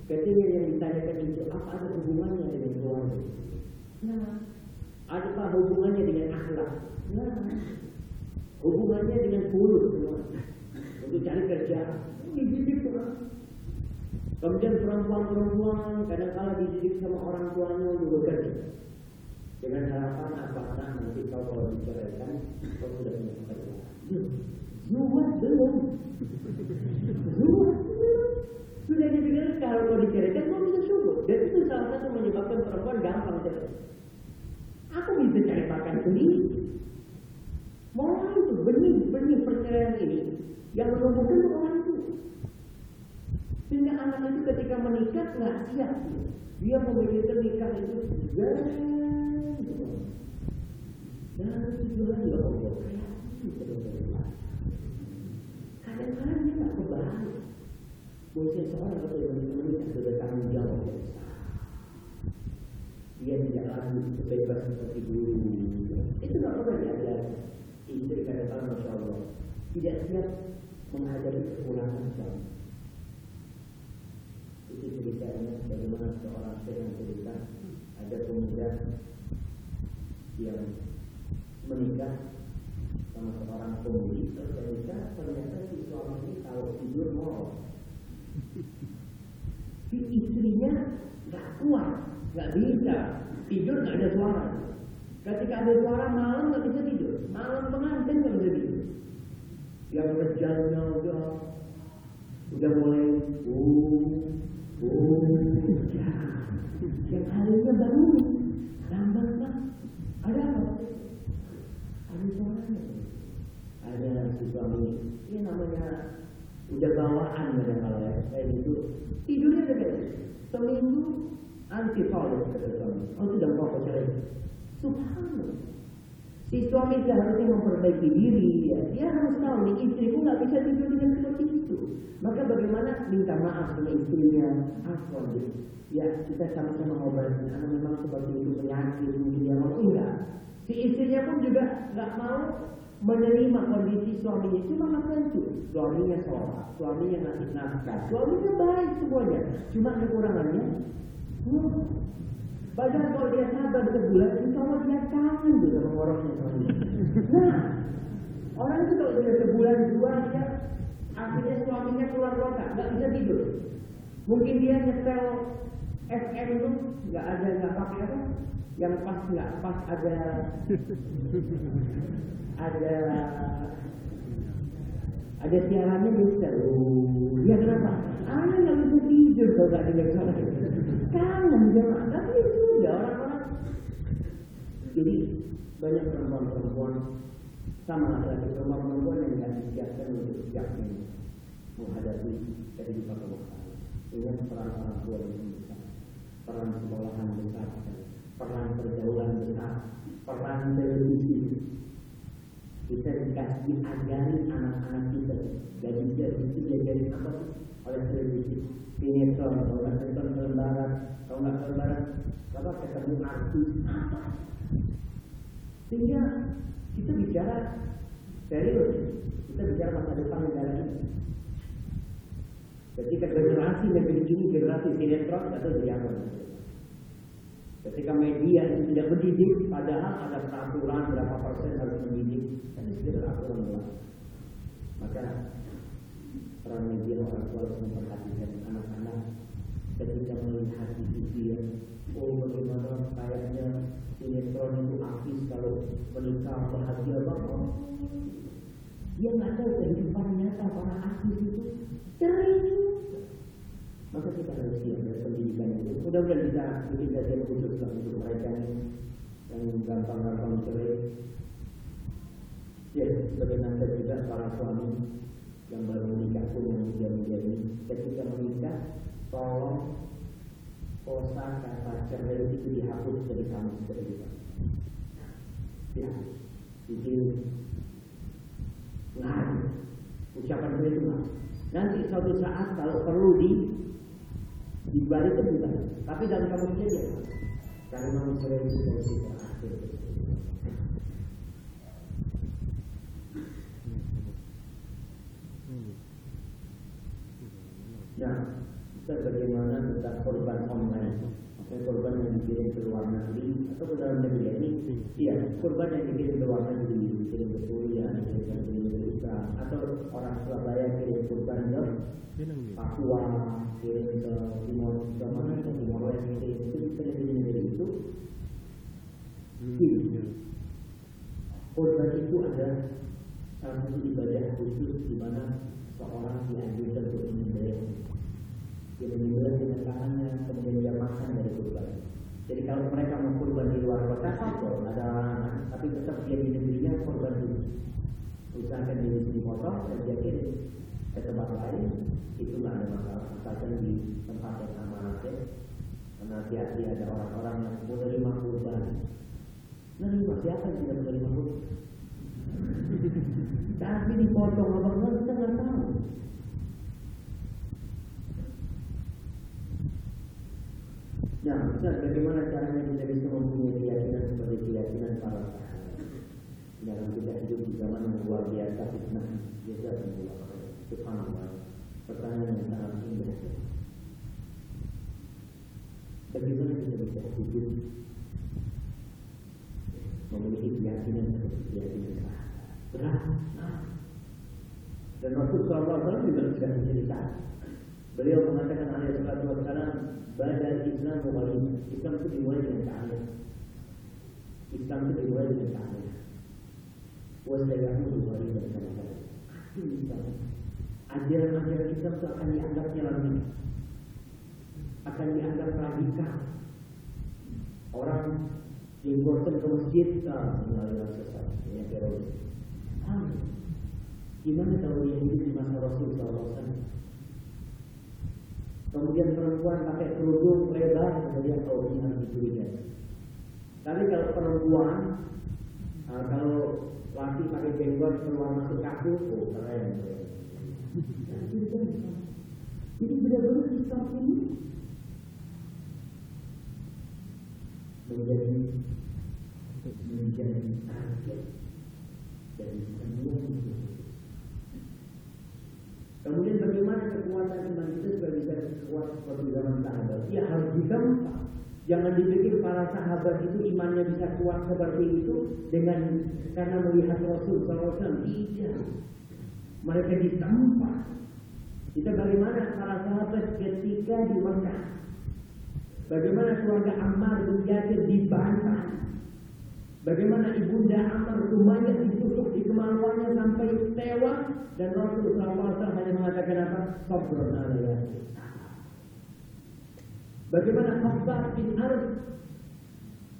ketika yang ditanyakan itu apa ada hubungannya dengan keluarga? Nah, apa hubungannya dengan akhlak? Nah, hubungannya dengan mulut untuk cari kerja. Tuh. Kemudian perempuan-perempuan kadang-kala dididik sama orang tuanya untuk bekerja. Dengan harapan apakah nanti kau kalau diceraikan, kau sudah punya pekerjaan. Zuhud belum. Zuhud belum. Sudah dipikir kalau kau diceraikan kau bisa syukur. Dan itu salah satu menyebabkan perempuan gampang cerai. Aku bisa cari makan sendiri. Mulai itu benih-benih perceraian ini yang menumbuhkan orang. Sehingga anak itu ketika menikah nggak siap. Dia memikirkan nikah itu dan dan tujuan ya Allah Kadang-kadang dia nggak kebayang bahwa seseorang ketika menikah sudah tanggung jawab yang. Dia tidak lagi bebas seperti dulu. Itu nggak pernah diajar. Istri kadang-kadang masya Allah tidak siap menghadapi kekurangan suami. Itu ceritanya bagaimana seorang yang cerita ada pemuda yang menikah sama seorang pemuli ternyata ternyata si suami ini kalau tidur mau. Si istrinya nggak kuat nggak bisa tidur nggak ada suara. Ketika ada suara malam nggak bisa tidur, malam pengantin nggak bisa tidur. Yang kerjanya udah udah mulai, uh, uh, ya. Yang harinya bangun, lambat pak, ada apa? Ada suaranya. Ada si suami, ini namanya udah bawaan kadang kalau ya, kayak gitu. Tidurnya kayak seminggu anti kata suami. Oh sudah kok cerai. Subhanallah. Si suami seharusnya memperbaiki diri, ya. dia harus tahu nih istriku nggak bisa tidur dengan seperti itu. Maka bagaimana minta maaf sama istrinya? Gitu? Ya kita sama-sama ngobatin. Karena memang seperti itu penyakit mungkin dia mau enggak. Si istrinya pun juga nggak mau menerima kondisi suaminya cuma makan itu suaminya sholat suaminya ngasih nafkah suaminya baik semuanya cuma kekurangannya hmm, Padahal kalau dia sabar sebulan, insya Allah dia kangen tuh sama. Nah, orang itu kalau sudah sebulan dua dia akhirnya suaminya keluar kota, nggak bisa tidur. Mungkin dia nyetel FM itu nggak ada nggak pakai apa, yang pas nggak pas ada ada ada siarannya bisa. Oh, ya kenapa? Ana nggak bisa tidur kalau nggak dengar suara. Kangen jemaah, tapi itu sudah orang-orang. Jadi banyak perempuan-perempuan sama laki-laki perempuan-perempuan yang nggak disiapkan untuk siapnya menghadapi kehidupan rumah tangga. Ingat peran orang tua yang besar, peran sekolahan besar, peran pergaulan besar, peran televisi. Kita dikasih diajari anak-anak kita dari itu diajari apa oleh televisi sinetron, kalau nggak sinetron kelembaran, kalau nggak kelembaran, apa ketemu artis, apa? Sehingga kita bicara serius, kita bicara masa depan negara ini. Ketika generasi negeri ini generasi sinetron, atau jadi apa? Ketika media itu tidak mendidik, padahal ada peraturan berapa persen harus mendidik, tapi tidak aturan. Maka peran media orang tua harus memperhatikan anak-anak ketika melihat di TV ya. Oh bagaimana kayaknya sinetron itu artis kalau menikah bahagia banget. Dia nggak tahu kehidupan nyata para artis itu serius. Maka kita harus siap dari pendidikan itu. Mudah-mudahan bisa bikin kajian khusus untuk mereka yang gampang-gampang cerai. Ya, sebenarnya juga para suami yang baru menikah pun muda-muda ini ketika menikah tolong kosa kata cerai itu dihapus dari kamu dari kita. Dihapus jadi nggak ucapan itu nggak nanti suatu saat kalau perlu di dibalik itu juga tapi dalam kamu saja karena manusia itu Nah, kita bagaimana tentang korban online. Korban yang dikirim ke luar negeri Atau ke dalam negeri ini Iya, korban yang dikirim ke luar negeri Dikirim ke Suriah, dikirim ke Indonesia Atau orang Surabaya kirim korban ke Papua Kirim ke Timor, ke mana ke Timor Leste Itu ke negeri-negeri itu? Kirim Korban itu ada salah satu ibadah khusus di mana seorang dianjurkan untuk dia menyembelih dengan tangannya kemudian dia makan dari kurban. Jadi kalau mereka mau kurban di luar kota kok ada tapi tetap dia di negerinya kurban dulu. Usahakan dia dipotong dan dia kirim ke tempat lain itu nggak ada masalah. Asalkan di tempat yang aman ya karena hati-hati ada orang-orang yang menerima kurban menerima siapa yang tidak menerima kurban tapi dipotong enggak kita nggak tahu. Nah, Ustaz, bagaimana caranya kita bisa mempunyai keyakinan seperti keyakinan para sahabat? Dalam kita hidup di zaman yang luar biasa fitnah, kita mengulang Subhanallah. Pertanyaan yang sangat indah. Bagaimana kita bisa hidup memiliki keyakinan seperti keyakinan sahabat? Berat. Dan Rasul SAW juga sudah menceritakan. Beliau mengatakan alaihi salatu wassalam, Bada Islam walinya. Islam itu dimulai dengan ta'ala. Islam itu dimulai dengan ta'ala. Wasayahudu walinya sama Itu Islam. Ajaran-ajaran Islam itu akan dianggap nyelam akan dianggap radikal. Orang diingatkan ke masjid, ah, mulailah sesat, ini teroris. Ah, gimana kalau yang hidup di masa Rasul SAW? Kemudian perempuan pakai kerudung lebar kemudian kau ini harus dicurigai tapi kalau perempuan uh, kalau laki pakai jenggot keluar masuk kaku oh keren. Jadi benar-benar Islam ini. Menjadi menjadi target dari semua Kemudian bagaimana kekuatan iman kita supaya bisa kuat seperti zaman sahabat? Ya harus ditempa. Jangan dipikir para sahabat itu imannya bisa kuat seperti itu dengan karena melihat Rasul SAW. Tidak. Mereka ditempa. Kita bagaimana para sahabat ketika di Mekah. Bagaimana keluarga Ammar bin Yasir dibantah. Bagaimana ibunda Ammar Umayyah ditusuk di kemaluannya sampai tewas dan Rasul SAW hanya mengatakan apa? Sabrun ala Bagaimana Khabbab bin Arz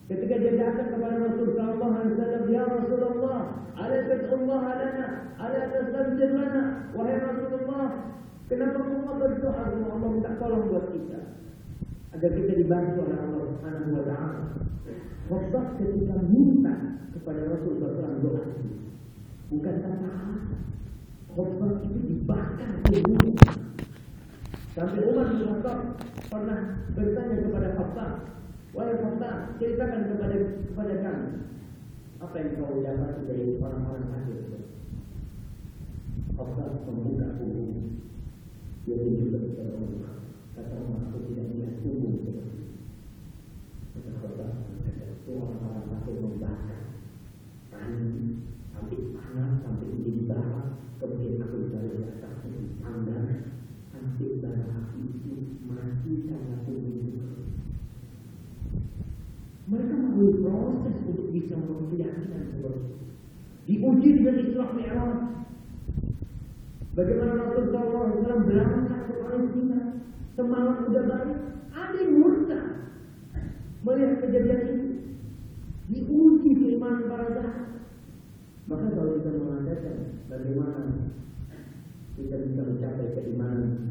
ketika dia datang kepada Rasul sallallahu alaihi wasallam, "Ya Rasulullah, ala Allah lana, ala tastaghfir lana." Wahai Rasulullah, kenapa engkau berdoa kepada Allah minta tolong buat kita? Agar kita dibantu oleh Allah Subhanahu wa taala. Khabbab ketika minta kepada Rasul sallallahu doa bukan kata Khabbab itu dibakar ke Sampai Umar bin Khattab pernah bertanya kepada Khattab, "Wahai Khattab, ceritakan kepada kepada kami apa yang kau dapat dari orang-orang kafir." Khattab membuka buku. Dia tunjukkan kepada Umar. Kata Umar, aku tidak melihat buku. Kata Khattab, itu orang-orang kafir membakar kayu sampai panas sampai menjadi bara. Kemudian aku dari atas anggar itu. Mereka melalui proses untuk bisa itu. Diuji dengan Isra Mi'raj. Bagaimana Rasul SAW berangkat ke Palestina semalam sudah balik, ada yang murka melihat kejadian itu. Diuji keimanan para jahat. Maka kalau kita mengatakan bagaimana kita bisa mencapai keimanan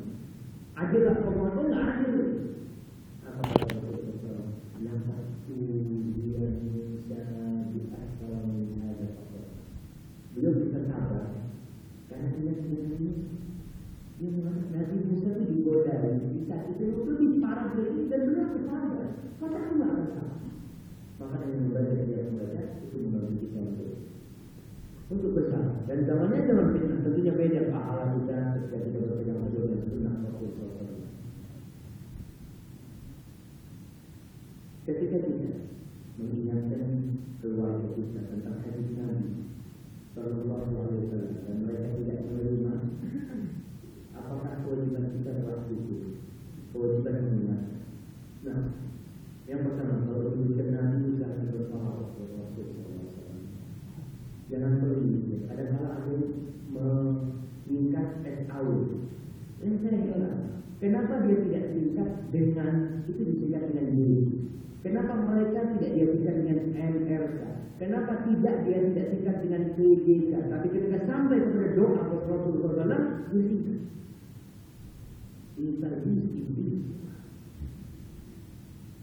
adil lah Muhammad itu apa kata Rasulullah yang satu dia bisa diasal ada beliau bisa sabar karena dia sebenarnya dia mengatakan Nabi Musa itu digodai bisa itu lebih parah dari ini dan beliau bersabar maka itu nggak bersabar maka yang membaca dia membaca itu membantu kita untuk untuk besar dan zamannya zaman fitnah tentunya beda pahala kita ketika kita berpegang teguh dan sunnah Rasulullah ketika kita mengingatkan keluarga kita tentang hadis Nabi Sallallahu Alaihi Wasallam. Dan mereka tidak menerima apakah kewajiban kita telah gugur kewajiban mengingatkan nah yang pertama kalau menunjukkan Nabi jangan Rasulullah jangan berlindung ada hal ada meningkat SAU yang saya kenapa dia tidak tingkat dengan itu disebut dengan diri kenapa mereka tidak dia tingkat dengan MRK kenapa tidak dia tidak tingkat dengan PDK tapi ketika sampai kepada doa Rasulullah SAW dia tingkat ini tadi ini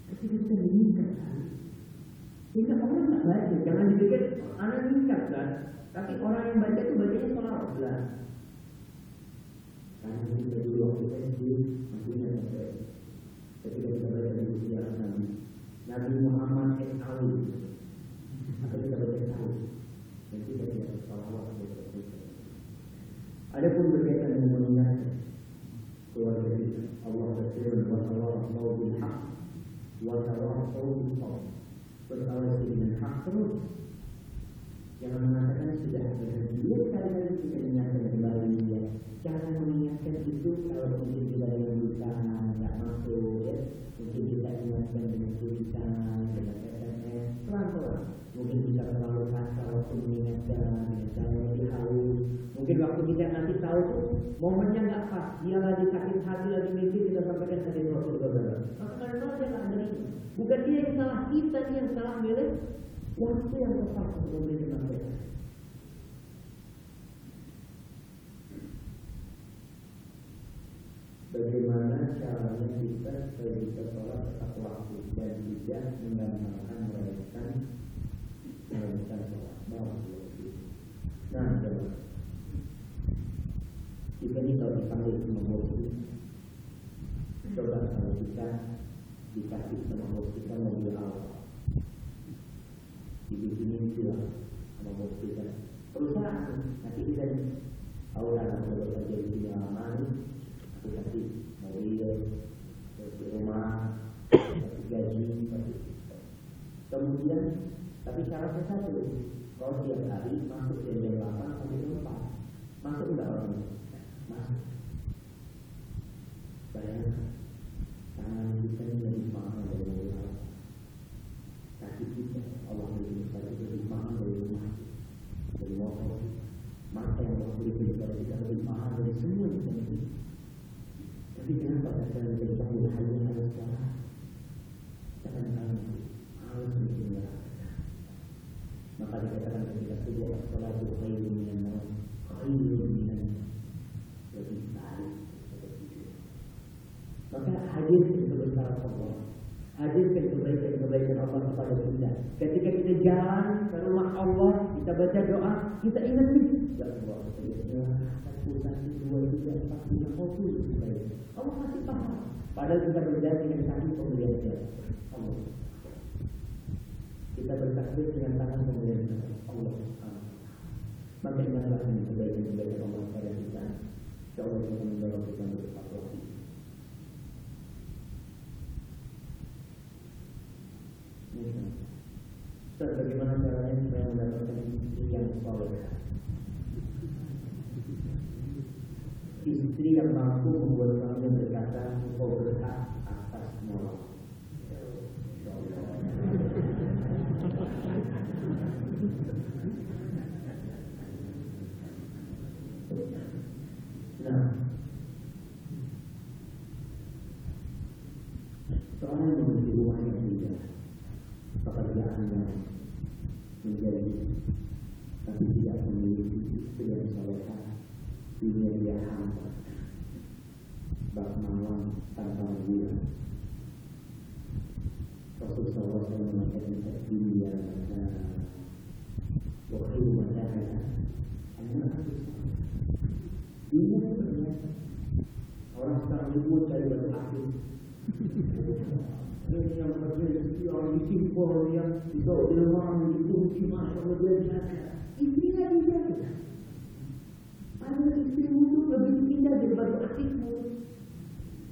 ketika kita meningkat kita orang tak baca, jangan dipikir anak nikah kan. Tapi orang yang baca itu bacanya selawat lah. Karena kita dulu waktu SD masih ingat sampai ketika kita baca di usia Nabi, Nabi Muhammad yang tahu atau kita tahu dan kita tidak bersalawat Adapun berkaitan dengan mengingat keluarga kita, Allah berfirman wa tawasau bil haq wa tawasau bil sabr. Bertawassul dengan hak terus. Jangan mengatakan sudah berhenti. Ya sekali-kali kita ingatkan kembali ya. Cara mengingatkan itu kalau kita tidak yang berusaha Mungkin kita terlalu kasar waktu cara yang lebih halus. Mungkin waktu kita nanti tahu tuh momennya nggak pas. Dia lagi sakit hati, lagi mikir kita sampaikan hadis Rasul Maka dia nggak ada ini. Bukan dia yang salah, kita yang salah milih waktu yang tepat untuk memberikan mereka. Bagaimana caranya kita supaya bisa sholat tepat waktu dan tidak mereka sholat. Nah. Kita ini kalau dipanggil sama coba kalau kita dikasih sama kita mobil awal dibikinin silang sama kita perusahaan nanti kita aura kalau kerja di aman aku kasih mobil kasih rumah kasih gaji kasih kemudian tapi syaratnya satu kalau tiap hari masuk jam jam 8 sampai jam 4 masuk enggak orang masuk bayangkan tangan kita ini lebih mahal dari Allah. Kaki kita Allah beri kita lebih mahal dari rumah, dari motor. Mata yang Allah beri kepada kita lebih mahal dari semua yang kita miliki. Tapi kenapa kita lebih jauh hanya ada salah? Jangan kami harus mendengar. Maka dikatakan maka Allah. Hadirkan Allah kepada kita. Ketika kita jalan ke rumah Allah, kita baca doa, kita ingat nih. Ya Allah, satu, satu, dua, tiga, empat, lima, tujuh. Allah masih paham. Padahal kita berjalan dengan kaki pemberian dia. Allah. Kita bertakbir dengan tangan pemberian Allah. Maka ingatlah kebaikan-kebaikan Allah kepada kita. Insya Allah kita mendorong kita untuk Ustaz, bagaimana caranya supaya mendapatkan istri yang soleh? Istri yang mampu membuat suami berkata, kau berhak atas moral. Nah, seorang yang memiliki rumah yang indah, pekerjaannya menjadi tapi tidak memiliki istri yang soleha dunia dia hampa bak mawang tanpa bulan Rasulullah SAW mengatakan dunia wakil masyarakat dunia ternyata orang sekarang itu cari batu aktif ini yang terjadi yang disimpul yang itu di rumah dikunci masuk ke dia istrinya dia ada istri itu lebih pindah daripada aktifmu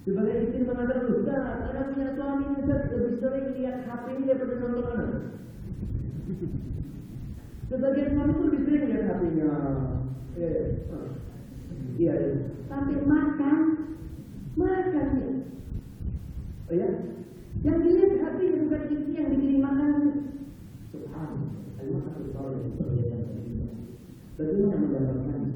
sebagai istri mengatakan Ustaz, ada punya suami Ustaz. Lebih sering lihat HP ini daripada nonton anak. Sebagian suami itu lebih sering lihat HP-nya eh, iya, iya. sampai makan makan ya. Oh ya, yang dilihat dan bukan istri yang diberi makan. Subhanallah. Bagaimana mendapatkan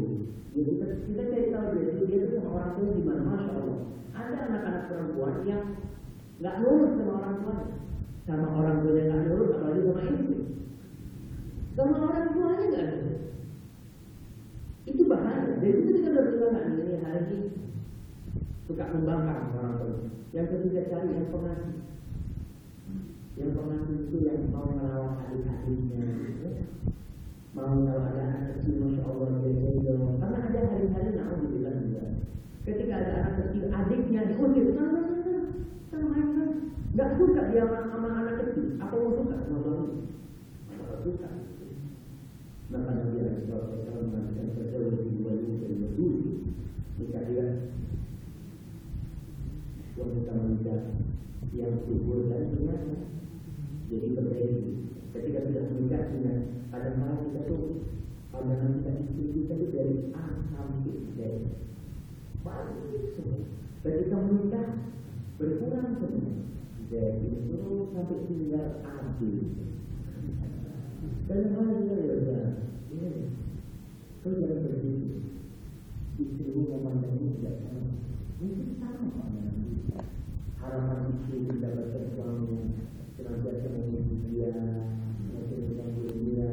Ya kita cari tahu itu dia itu orang tua di mana, masya Allah. Ada anak-anak perempuan yang nggak nurut sama orang tuanya, sama orang tuanya nggak nurut, apalagi sama istri. Sama orang tuanya nggak nurut. Itu bahaya. Jadi itu kita bilang ini hari ini suka membangkang orang tua. Yang ketiga cari yang pengasih. yang pengantin itu yang mau merawat adik-adiknya, ya. Mau kalau ada anak kecil, masya Allah dia. Karena ada hari-hari bilang juga. Ketika ada anak kecil, adiknya diusir, sana sana, sana main sana. Gak suka dia sama, sama anak kecil. Apa mau suka sama suami? Apa suka? Maka Nabi SAW mengatakan berjauh di dua ini berdua. Jika dia wanita wanita yang subur dan sebenarnya jadi berbeda. Ketika sudah menikah dengan malam kita tuh pandangan kita istri kita itu dari A sampai Z. Bagus semua. Ketika menikah berkurang semua. Jadi itu sampai tinggal api. Dan hal juga ya Kau jangan berpikir istrimu memandangmu tidak sama. Mungkin sama pandangan kita. Harapan istri mendapatkan suami senantiasa memuji dia, semakin mengganggu dia.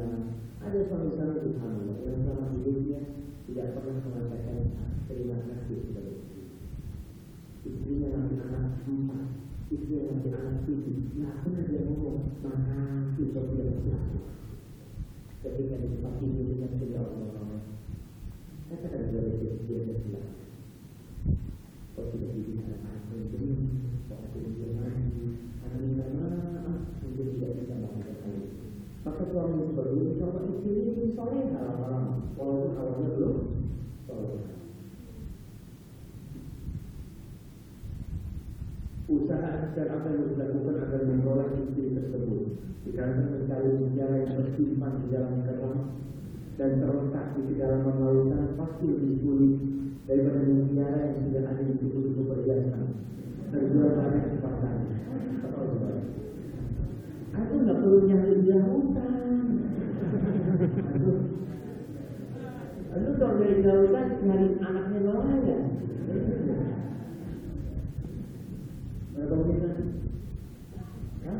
Ada suami-suami subhanallah yang selama hidupnya tidak pernah mengatakan terima kasih kepada istri. Istrinya masih anak empat, istrinya masih anak tujuh. Nah, dia ngomong kalau dia masih ketika dia dia tidak tidak karena tidak bisa itu maka suami ini sama istri ini soleh walaupun awalnya belum soleh usaha dan apa yang dilakukan agar menolak istri tersebut. Dikarenakan mencari penjara yang bersimpan di dalam keram dan terletak di kedalaman lautan pasti lebih sulit daripada mutiara yang sudah ada di buku-buku perhiasan terjual banyak kesempatan aku nggak perlu nyari di lautan aku kalau dari lautan nyari anaknya nelayan Berapa kita? Hah?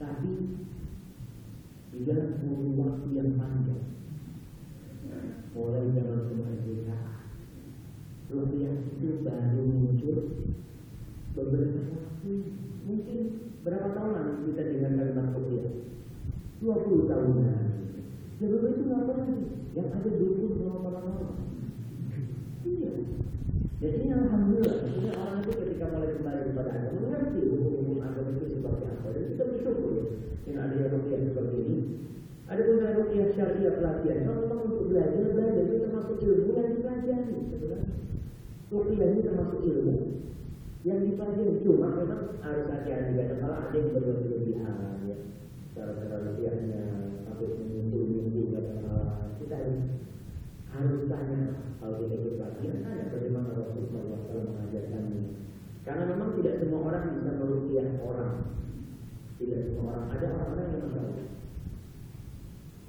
Tapi juga butuh waktu yang panjang. Mulai zaman kemerdekaan. Rukyah itu baru muncul beberapa waktu. Mungkin berapa tahun kita dengan kalimat rukyah? 20 tahunan. Sebelum itu ngapain? Yang ada dukun berapa lama? Iya. Jadi alhamdulillah, orang itu ketika mulai kembali kepada agama mengerti hukum-hukum agama itu seperti apa. Dan kita bersyukur yang ada yang rukyah seperti ini. Ada pun yang rukyah Kalau memang untuk belajar, belajar itu termasuk ilmu yang dipelajari. Rukyah ini termasuk ilmu yang dipelajari. Cuma memang harus hati-hati karena kalau ada yang berlebihan ya. Cara-cara rukyahnya sampai kadang kita harus tanya kalau kita ikut pelatihan tanya bagaimana Rasulullah SAW mengajarkannya. Karena memang tidak semua orang bisa merupiah orang. Tidak semua orang. Ada.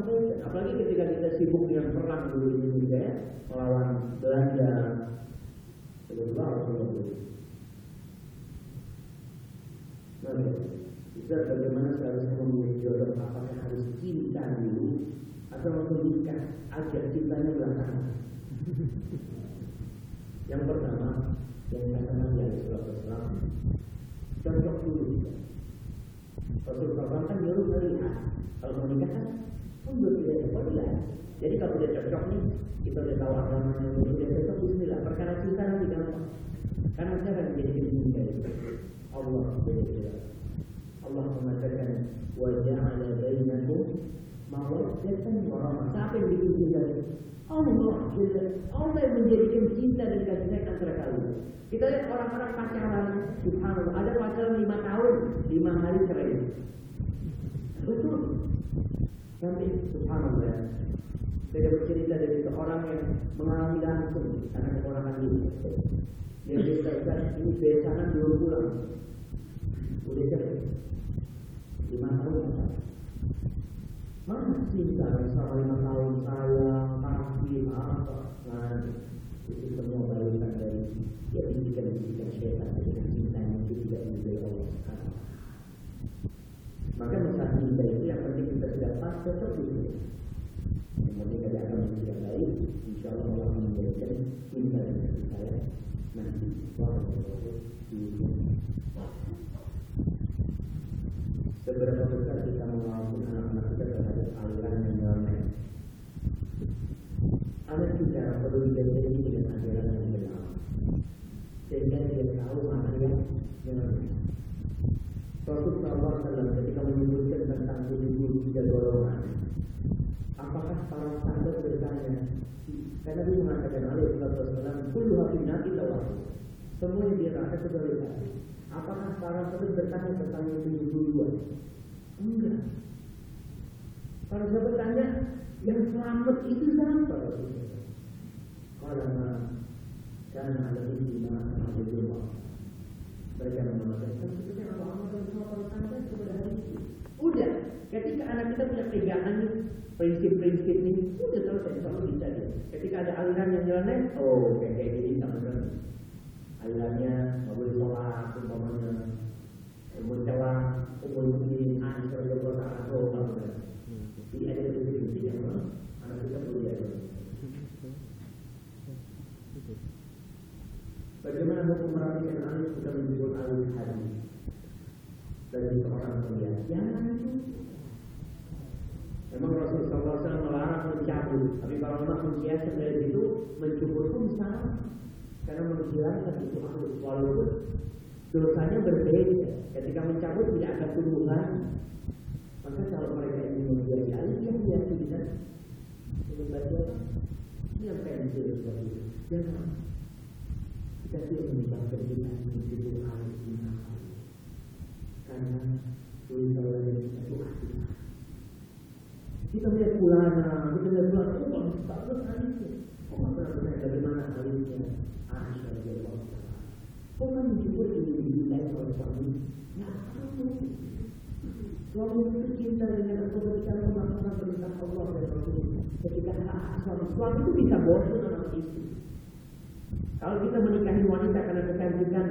disampaikan. Apalagi ketika kita sibuk dengan perang dulu di Indonesia ya, melawan Belanda. Nah, kita bagaimana seharusnya memilih jodoh apakah harus cinta dulu atau menikah aja cintanya belakangan. Yang pertama, yang kata Nabi Alaihissalam, cocok dulu. Rasulullah kan nyuruh melihat. Kalau menikah kan mundur tidak ada lihat. Jadi kalau dia cocok nih, kita udah tahu agamanya, udah cocok Bismillah. Perkara cinta nanti gampang. Karena cara menjadikan cinta Allah beda Allah mengatakan waja'ala bainakum mawaddatan wa rahmah. Siapa yang bikin cinta? Allah Allah yang menjadikan cinta dan kasih sayang antara kalian. Kita lihat orang-orang pacaran, subhanallah, ada pacaran lima tahun, lima hari cerai. Betul. Tapi subhanallah, saya bercerita dari seorang yang mengalami langsung karena kekurangan ini. Dia berkata, ini besanan dua bulan. Udah cerai. Lima tahun Mana cinta selama lima tahun sayang, kasih, apa, nah, itu semua balikan dari ya bisikan-bisikan syaitan dengan cinta yang tidak dari Allah Subhanahu Maka masalah cinta itu yang penting kita sudah pas tetap itu. Yang penting ada akan yang baik, insya Allah Allah menjadikan cinta dan kasih sayang nanti. Seberapa besar kita mengawasi anak-anak kita terhadap aliran yang nyeleneh? Anak kita perlu dibentengi dengan ajaran yang benar, sehingga dia tahu mana yang nyeleneh. Rasulullah SAW ketika menyebutkan tentang tujuh tiga golongan, apakah para sahabat bertanya? Karena dia mengatakan alaihi wasallam, "Kullu hafin nanti Semua yang dia rasa kecuali Apakah para sahabat bertanya tentang yang tujuh dua? Enggak. Para sahabat tanya, yang selamat itu siapa? Karena karena ada ini ada dua. Mereka mengatakan, sebetulnya Allah Allah kepada hari. Udah, ketika anak kita punya pegangan prinsip-prinsip ini, udah selesai, selalu bisa dia. Ketika ada aliran yang jalannya, oh kayak kayak gini sama alirannya nggak boleh sholat umpamanya mencela umur mungkin anak kalau atau apa jadi ada prinsip-prinsip yang anak kita perlu diajar Bagaimana hukum merapikan alis kita menyebut alis hadis dari seorang pria? Jangan itu. Memang Rasulullah SAW melarang mencabut, tapi para ulama mengkiaskan dari itu mencukur pun sama karena menghilangkan itu halus walaupun dosanya berbeda. Ketika mencabut tidak ada tumbuhan. Maka kalau mereka ingin alih yang biasa bisa membaca ini yang pensil seperti itu jangan kita tidak menyebabkan kita menjadi alih karena tulisan yang kita itu kita melihat pulana kita melihat pulana oh bagus bagus alisnya oh benar-benar bagaimana alisnya Aisyah radhiyallahu taala. Bukan disebut ini dicintai oleh suami. Ya, Suami itu cinta dengan engkau ketika melaksanakan perintah Allah dan Rasul. Ketika hak suami, suami itu bisa bosan sama istri. Kalau kita menikahi wanita karena kecantikan,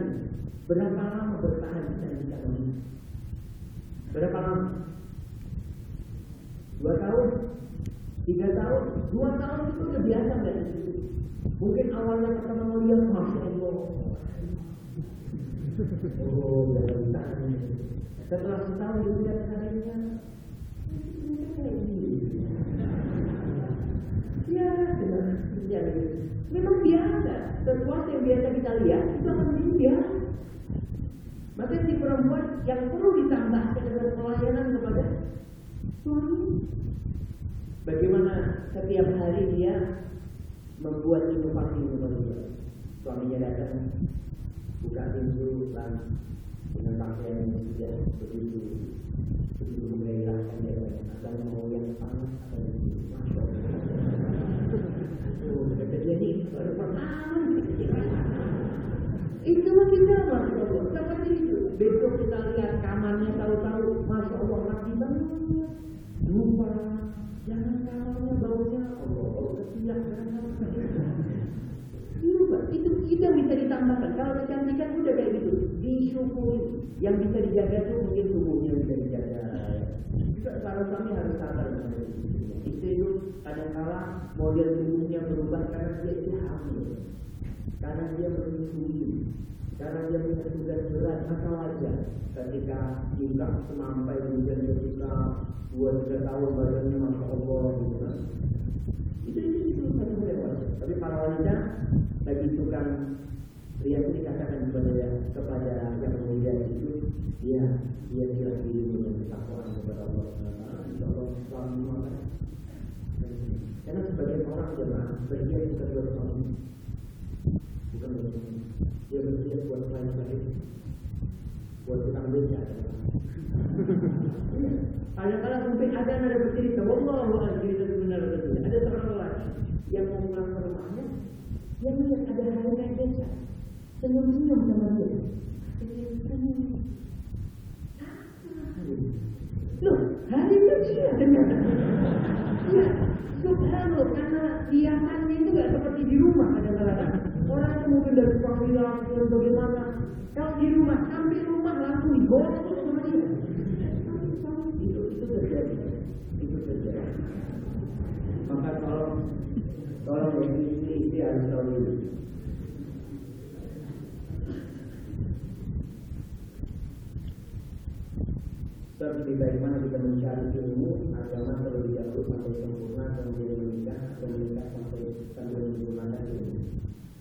berapa lama bertahan kecantikan wanita? Berapa lama? Dua tahun? Tiga tahun? Dua tahun itu udah biasa nggak Mungkin awalnya pertama melihat Masya Allah Oh, jangan Setelah setahun dia lihat karirnya Ya, ya, memang biasa. Sesuatu yang biasa kita lihat itu akan menjadi biasa. Maka si perempuan yang perlu ditambahkan dengan pelayanan kepada suami. Bagaimana setiap hari dia membuat inovasi-inovasi. Suaminya datang, buka pintu, lalu dengan pakaian yang sudah begitu begitu menggairahkan dia dan mau yang panas atau masuk. Ini baru pertama. Itu kita masya Allah, seperti itu. Besok kita lihat kamarnya tahu-tahu, masya Allah rapi banget. Jangan kamarnya baunya Allah, Allah kesiap, jangan itu itu yang bisa ditambahkan. Kalau kecantikan udah kayak gitu, disyukuri. Yang bisa dijaga itu mungkin tubuhnya bisa dijaga. Juga para suami harus sabar dengan itu. Itu kadang kala model tubuhnya berubah karena dia itu hamil, karena dia menyusui, karena dia punya tugas berat maka wajar ketika juga semampai kemudian ketika dua tiga tahun badannya masya Allah gitu kan. Itu itu itu satu wajar. Tapi para wanita bagi tukang Pria itu dikatakan kepada kepada yang mulia itu, ya dia silah dirimu dengan ketakwaan kepada Allah Taala. Insya Allah selalu makan. Karena sebagian orang jemaah berniat bukan buat suami, bukan buat suami. Dia berniat buat klien lain, buat utang beca. Kadang-kadang mungkin ada yang ada bercerita, Wallahu a'lam cerita benar tidak. Ada seorang lelaki yang mau pulang ke rumahnya, dia melihat ada hal yang beca senyum-senyum sama dia. Loh, hari kecil ternyata. Ya, subhanallah, karena diamannya itu gak seperti di rumah itu mungkin dari panggilan atau bagaimana. Kalau di rumah, sampai rumah langsung digoreng sama dia. Itu, itu terjadi. Itu terjadi. Maka tolong, tolong ya istri-istri harus tahu dulu. Seperti bagaimana kita mencari ilmu agama terlebih dahulu sampai sempurna kemudian menikah atau menikah sampai sampai ilmu.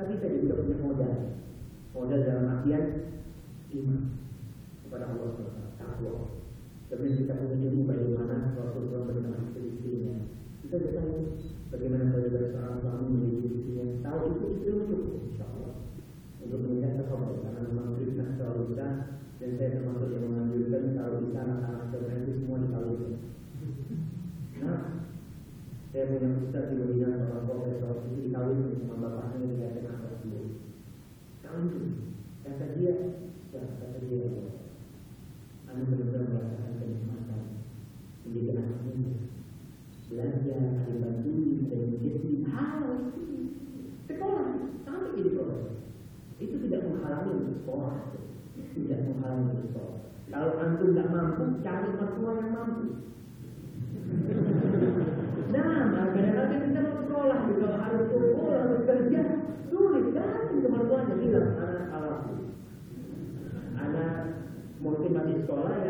Tapi saya juga punya modal. Modal dalam artian iman kepada Allah SWT. Takwa. Kemudian kita punya ilmu bagaimana Rasulullah bersama istri-istrinya. Kita sudah tahu bagaimana bagaimana seorang suami menjadi istrinya. Tahu itu itu cukup, insya Allah untuk melihat kesempatan karena memang fitnah selalu bisa dan saya termasuk yang menganjurkan kalau bisa anak-anak saudara itu semua dikawin. Saya punya ustaz di Medina seorang profesor itu dikawin sama bapaknya dikatakan anak dia. Kawin kata dia, ya kata dia, anda benar-benar merasakan kenikmatan menjadi anak muda. Belajar, ada bantu, ada menjadi hal sekolah sampai jadi profesor itu tidak menghalangi untuk sekolah tidak menghalangi untuk sekolah. Kalau antum tidak mampu cari mertua yang mampu nah kadang-kadang kita mau sekolah juga harus sekolah harus kerja sulit kan itu mertuanya bilang anak salah anak mungkin masih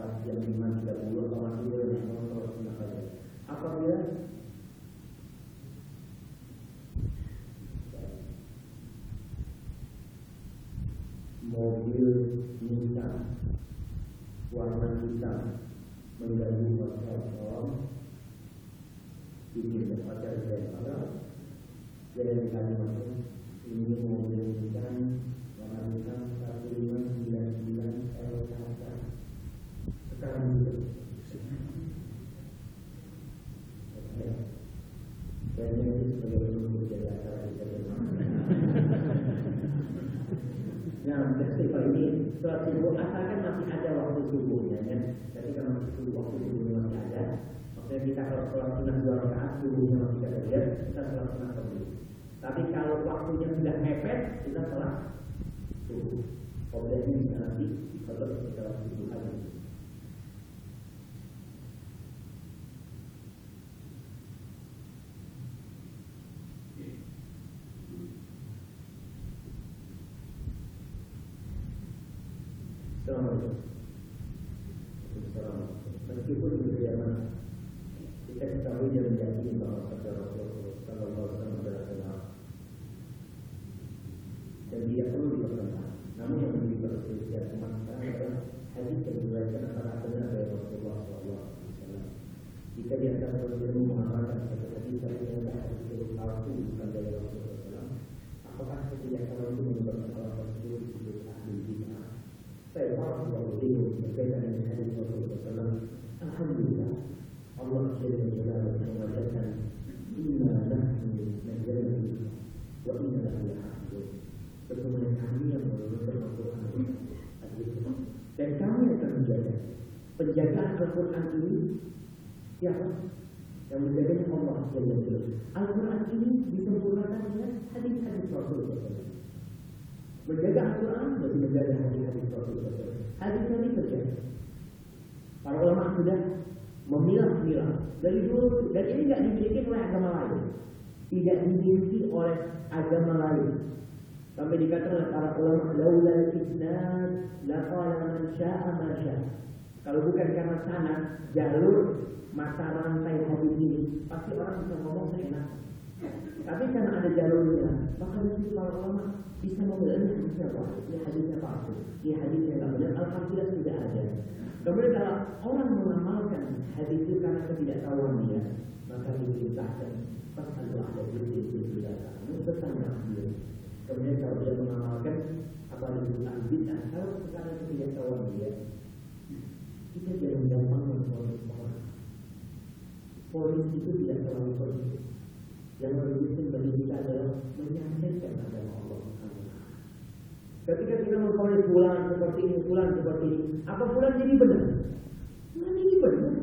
Sholat jam 5.30 atau masih boleh Terus saja Apabila mobil Nissan warna hitam mengganggu pasal orang ini pacar saya ada jadi masuk ini mobil Nissan warna hitam satu lima sembilan sembilan LKK sekarang juga dan ini sebagai penunggu jadi acara kita Nah, festival ini sholat subuh asalkan masih ada waktu subuhnya kan. Tapi kalau masih subuh waktu subuhnya masih ada, maksudnya kita kalau sholat sunnah dua rakaat subuhnya masih ada dia, kita sholat sunnah dulu. Tapi kalau waktunya sudah mepet, kita sholat subuh. Objeknya bisa nanti kalau sholat subuh lagi. Assalamualaikum. Meskipun Shallallahu Jika di antara ilmu mengamalkan kata Nabi Sallallahu Alaihi Wasallam bukan dari Rasulullah Wasallam, apakah kebiasaan itu menyebabkan orang tersebut disebut ahli bid'ah? Saya maaf kalau ilmu berkaitan dengan hadis Rasulullah Alhamdulillah, Allah Jalla Jalla mengatakan, Inna wa inna lahu Sesungguhnya kami yang Al-Quran? Penjagaan Al-Quran ini siapa? Yang menjaganya Allah Jalla. Al-Quran ini disempurnakan dengan hadis-hadis Rasulullah Menjaga Al-Quran berarti menjaga hadis-hadis Rasulullah Hadis ini saja. Para ulama sudah memilah-milah dari dulu dan ini tidak dimiliki oleh agama lain. Tidak dimiliki oleh agama lain. Sampai dikatakan para ulama laulal isnad laqala man syaa ma syaa. Kalau bukan karena sana jalur mata rantai hadis ini pasti orang bisa ngomong seenak. Tapi karena ada jalurnya, maka situ para ulama bisa membedakan hadisnya apa, ini hadisnya palsu, ini hadisnya nggak benar. Alhamdulillah sudah ada. Kemudian kalau orang mengamalkan hadis itu karena ketidaktahuan dia, maka diperintahkan pasal ada di situ tidak tahu, bertanya dia. Kemudian kalau dia mengamalkan apa itu bid'ah, kalau sekarang ketidaktahuan dia, kita jangan gampang memfonis orang. Polis itu tidak terlalu penting. Yang penting bagi kita adalah menyampaikan agama Allah. Ketika kita memfonis bulan seperti ini, bulan seperti ini, apa bulan jadi benar? Bulan ini benar.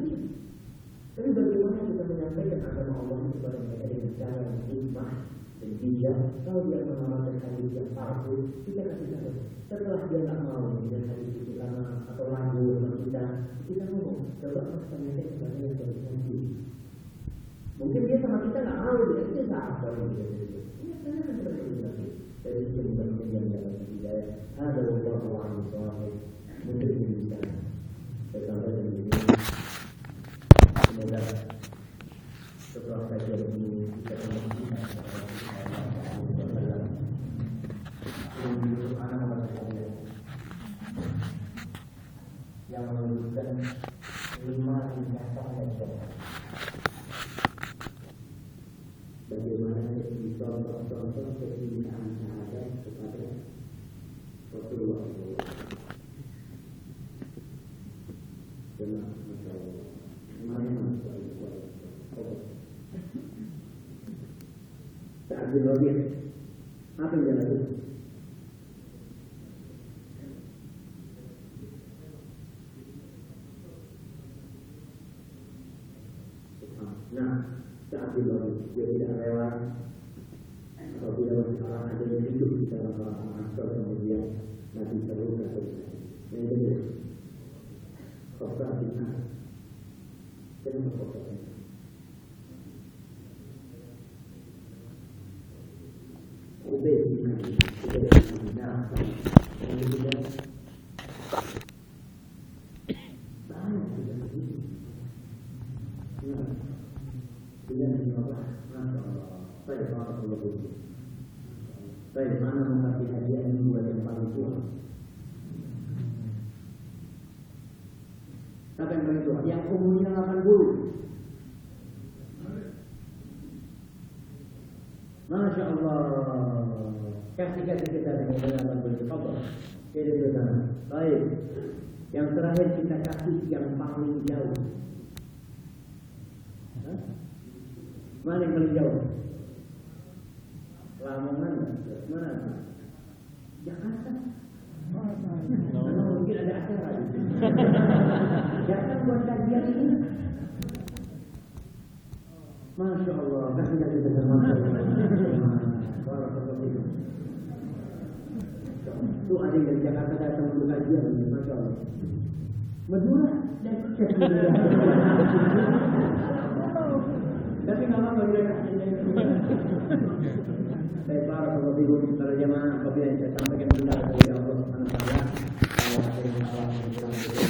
Tapi bagaimana kita menyampaikan agama Allah kepada mereka dengan cara yang hikmah dan bijak? Kalau dia mengamalkan hadis yang palsu, kita kasih tahu. Setelah dia tak mau dengan hadis itu karena atau ragu sama kita, kita ngomong, coba kita tanyakan kepada yang berfungsi. Mungkin dia sama kita nggak mau, dia itu salah kalau dia. Ini karena seperti itu. Dari situ bukan yang dalam hidayah. Ada orang soleh mungkin bisa. Sampai di sini. Semoga setelah kajian ini kita kembali yang menunjukkan lima tingkatan jalan. Bagaimana contoh-contoh kepada Rasulullah. Mana Allah. Saat di apa yang dia lakukan? Nah, saat di dia tidak rela apabila masalah ada yang hidup di dalam alasan asal kemudian nanti terluka yang kedua koper kita kenapa koper Ubed kita Ubed kita yang ketiga banyak tidak begitu Nah, dengan Allah, Masya Allah. Baik, Barakallahu fikum. Baik, mana mengerti hadiah ini buat yang paling tua? Siapa yang paling tua? Yang umurnya 80. Masya Allah. Kasih-kasih kita dengan dengan 80. Allah. Jadi sana. Baik. Yang terakhir kita kasih yang paling jauh. Hah? Mana yang paling jauh? Lamongan, mana? Jakarta. Mana mungkin ada acara di sini. Datang buat kajian ini. Masya Allah, kasih kasih kita Masya Allah. Itu ada yang Jakarta datang untuk kajian, Masya Allah. Madura dan tapi nggak apa saya barakallahu fikum para jamaah apabila saya sampaikan benar dari Allah Subhanahu wa taala. Allah Subhanahu wa taala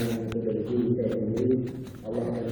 Allah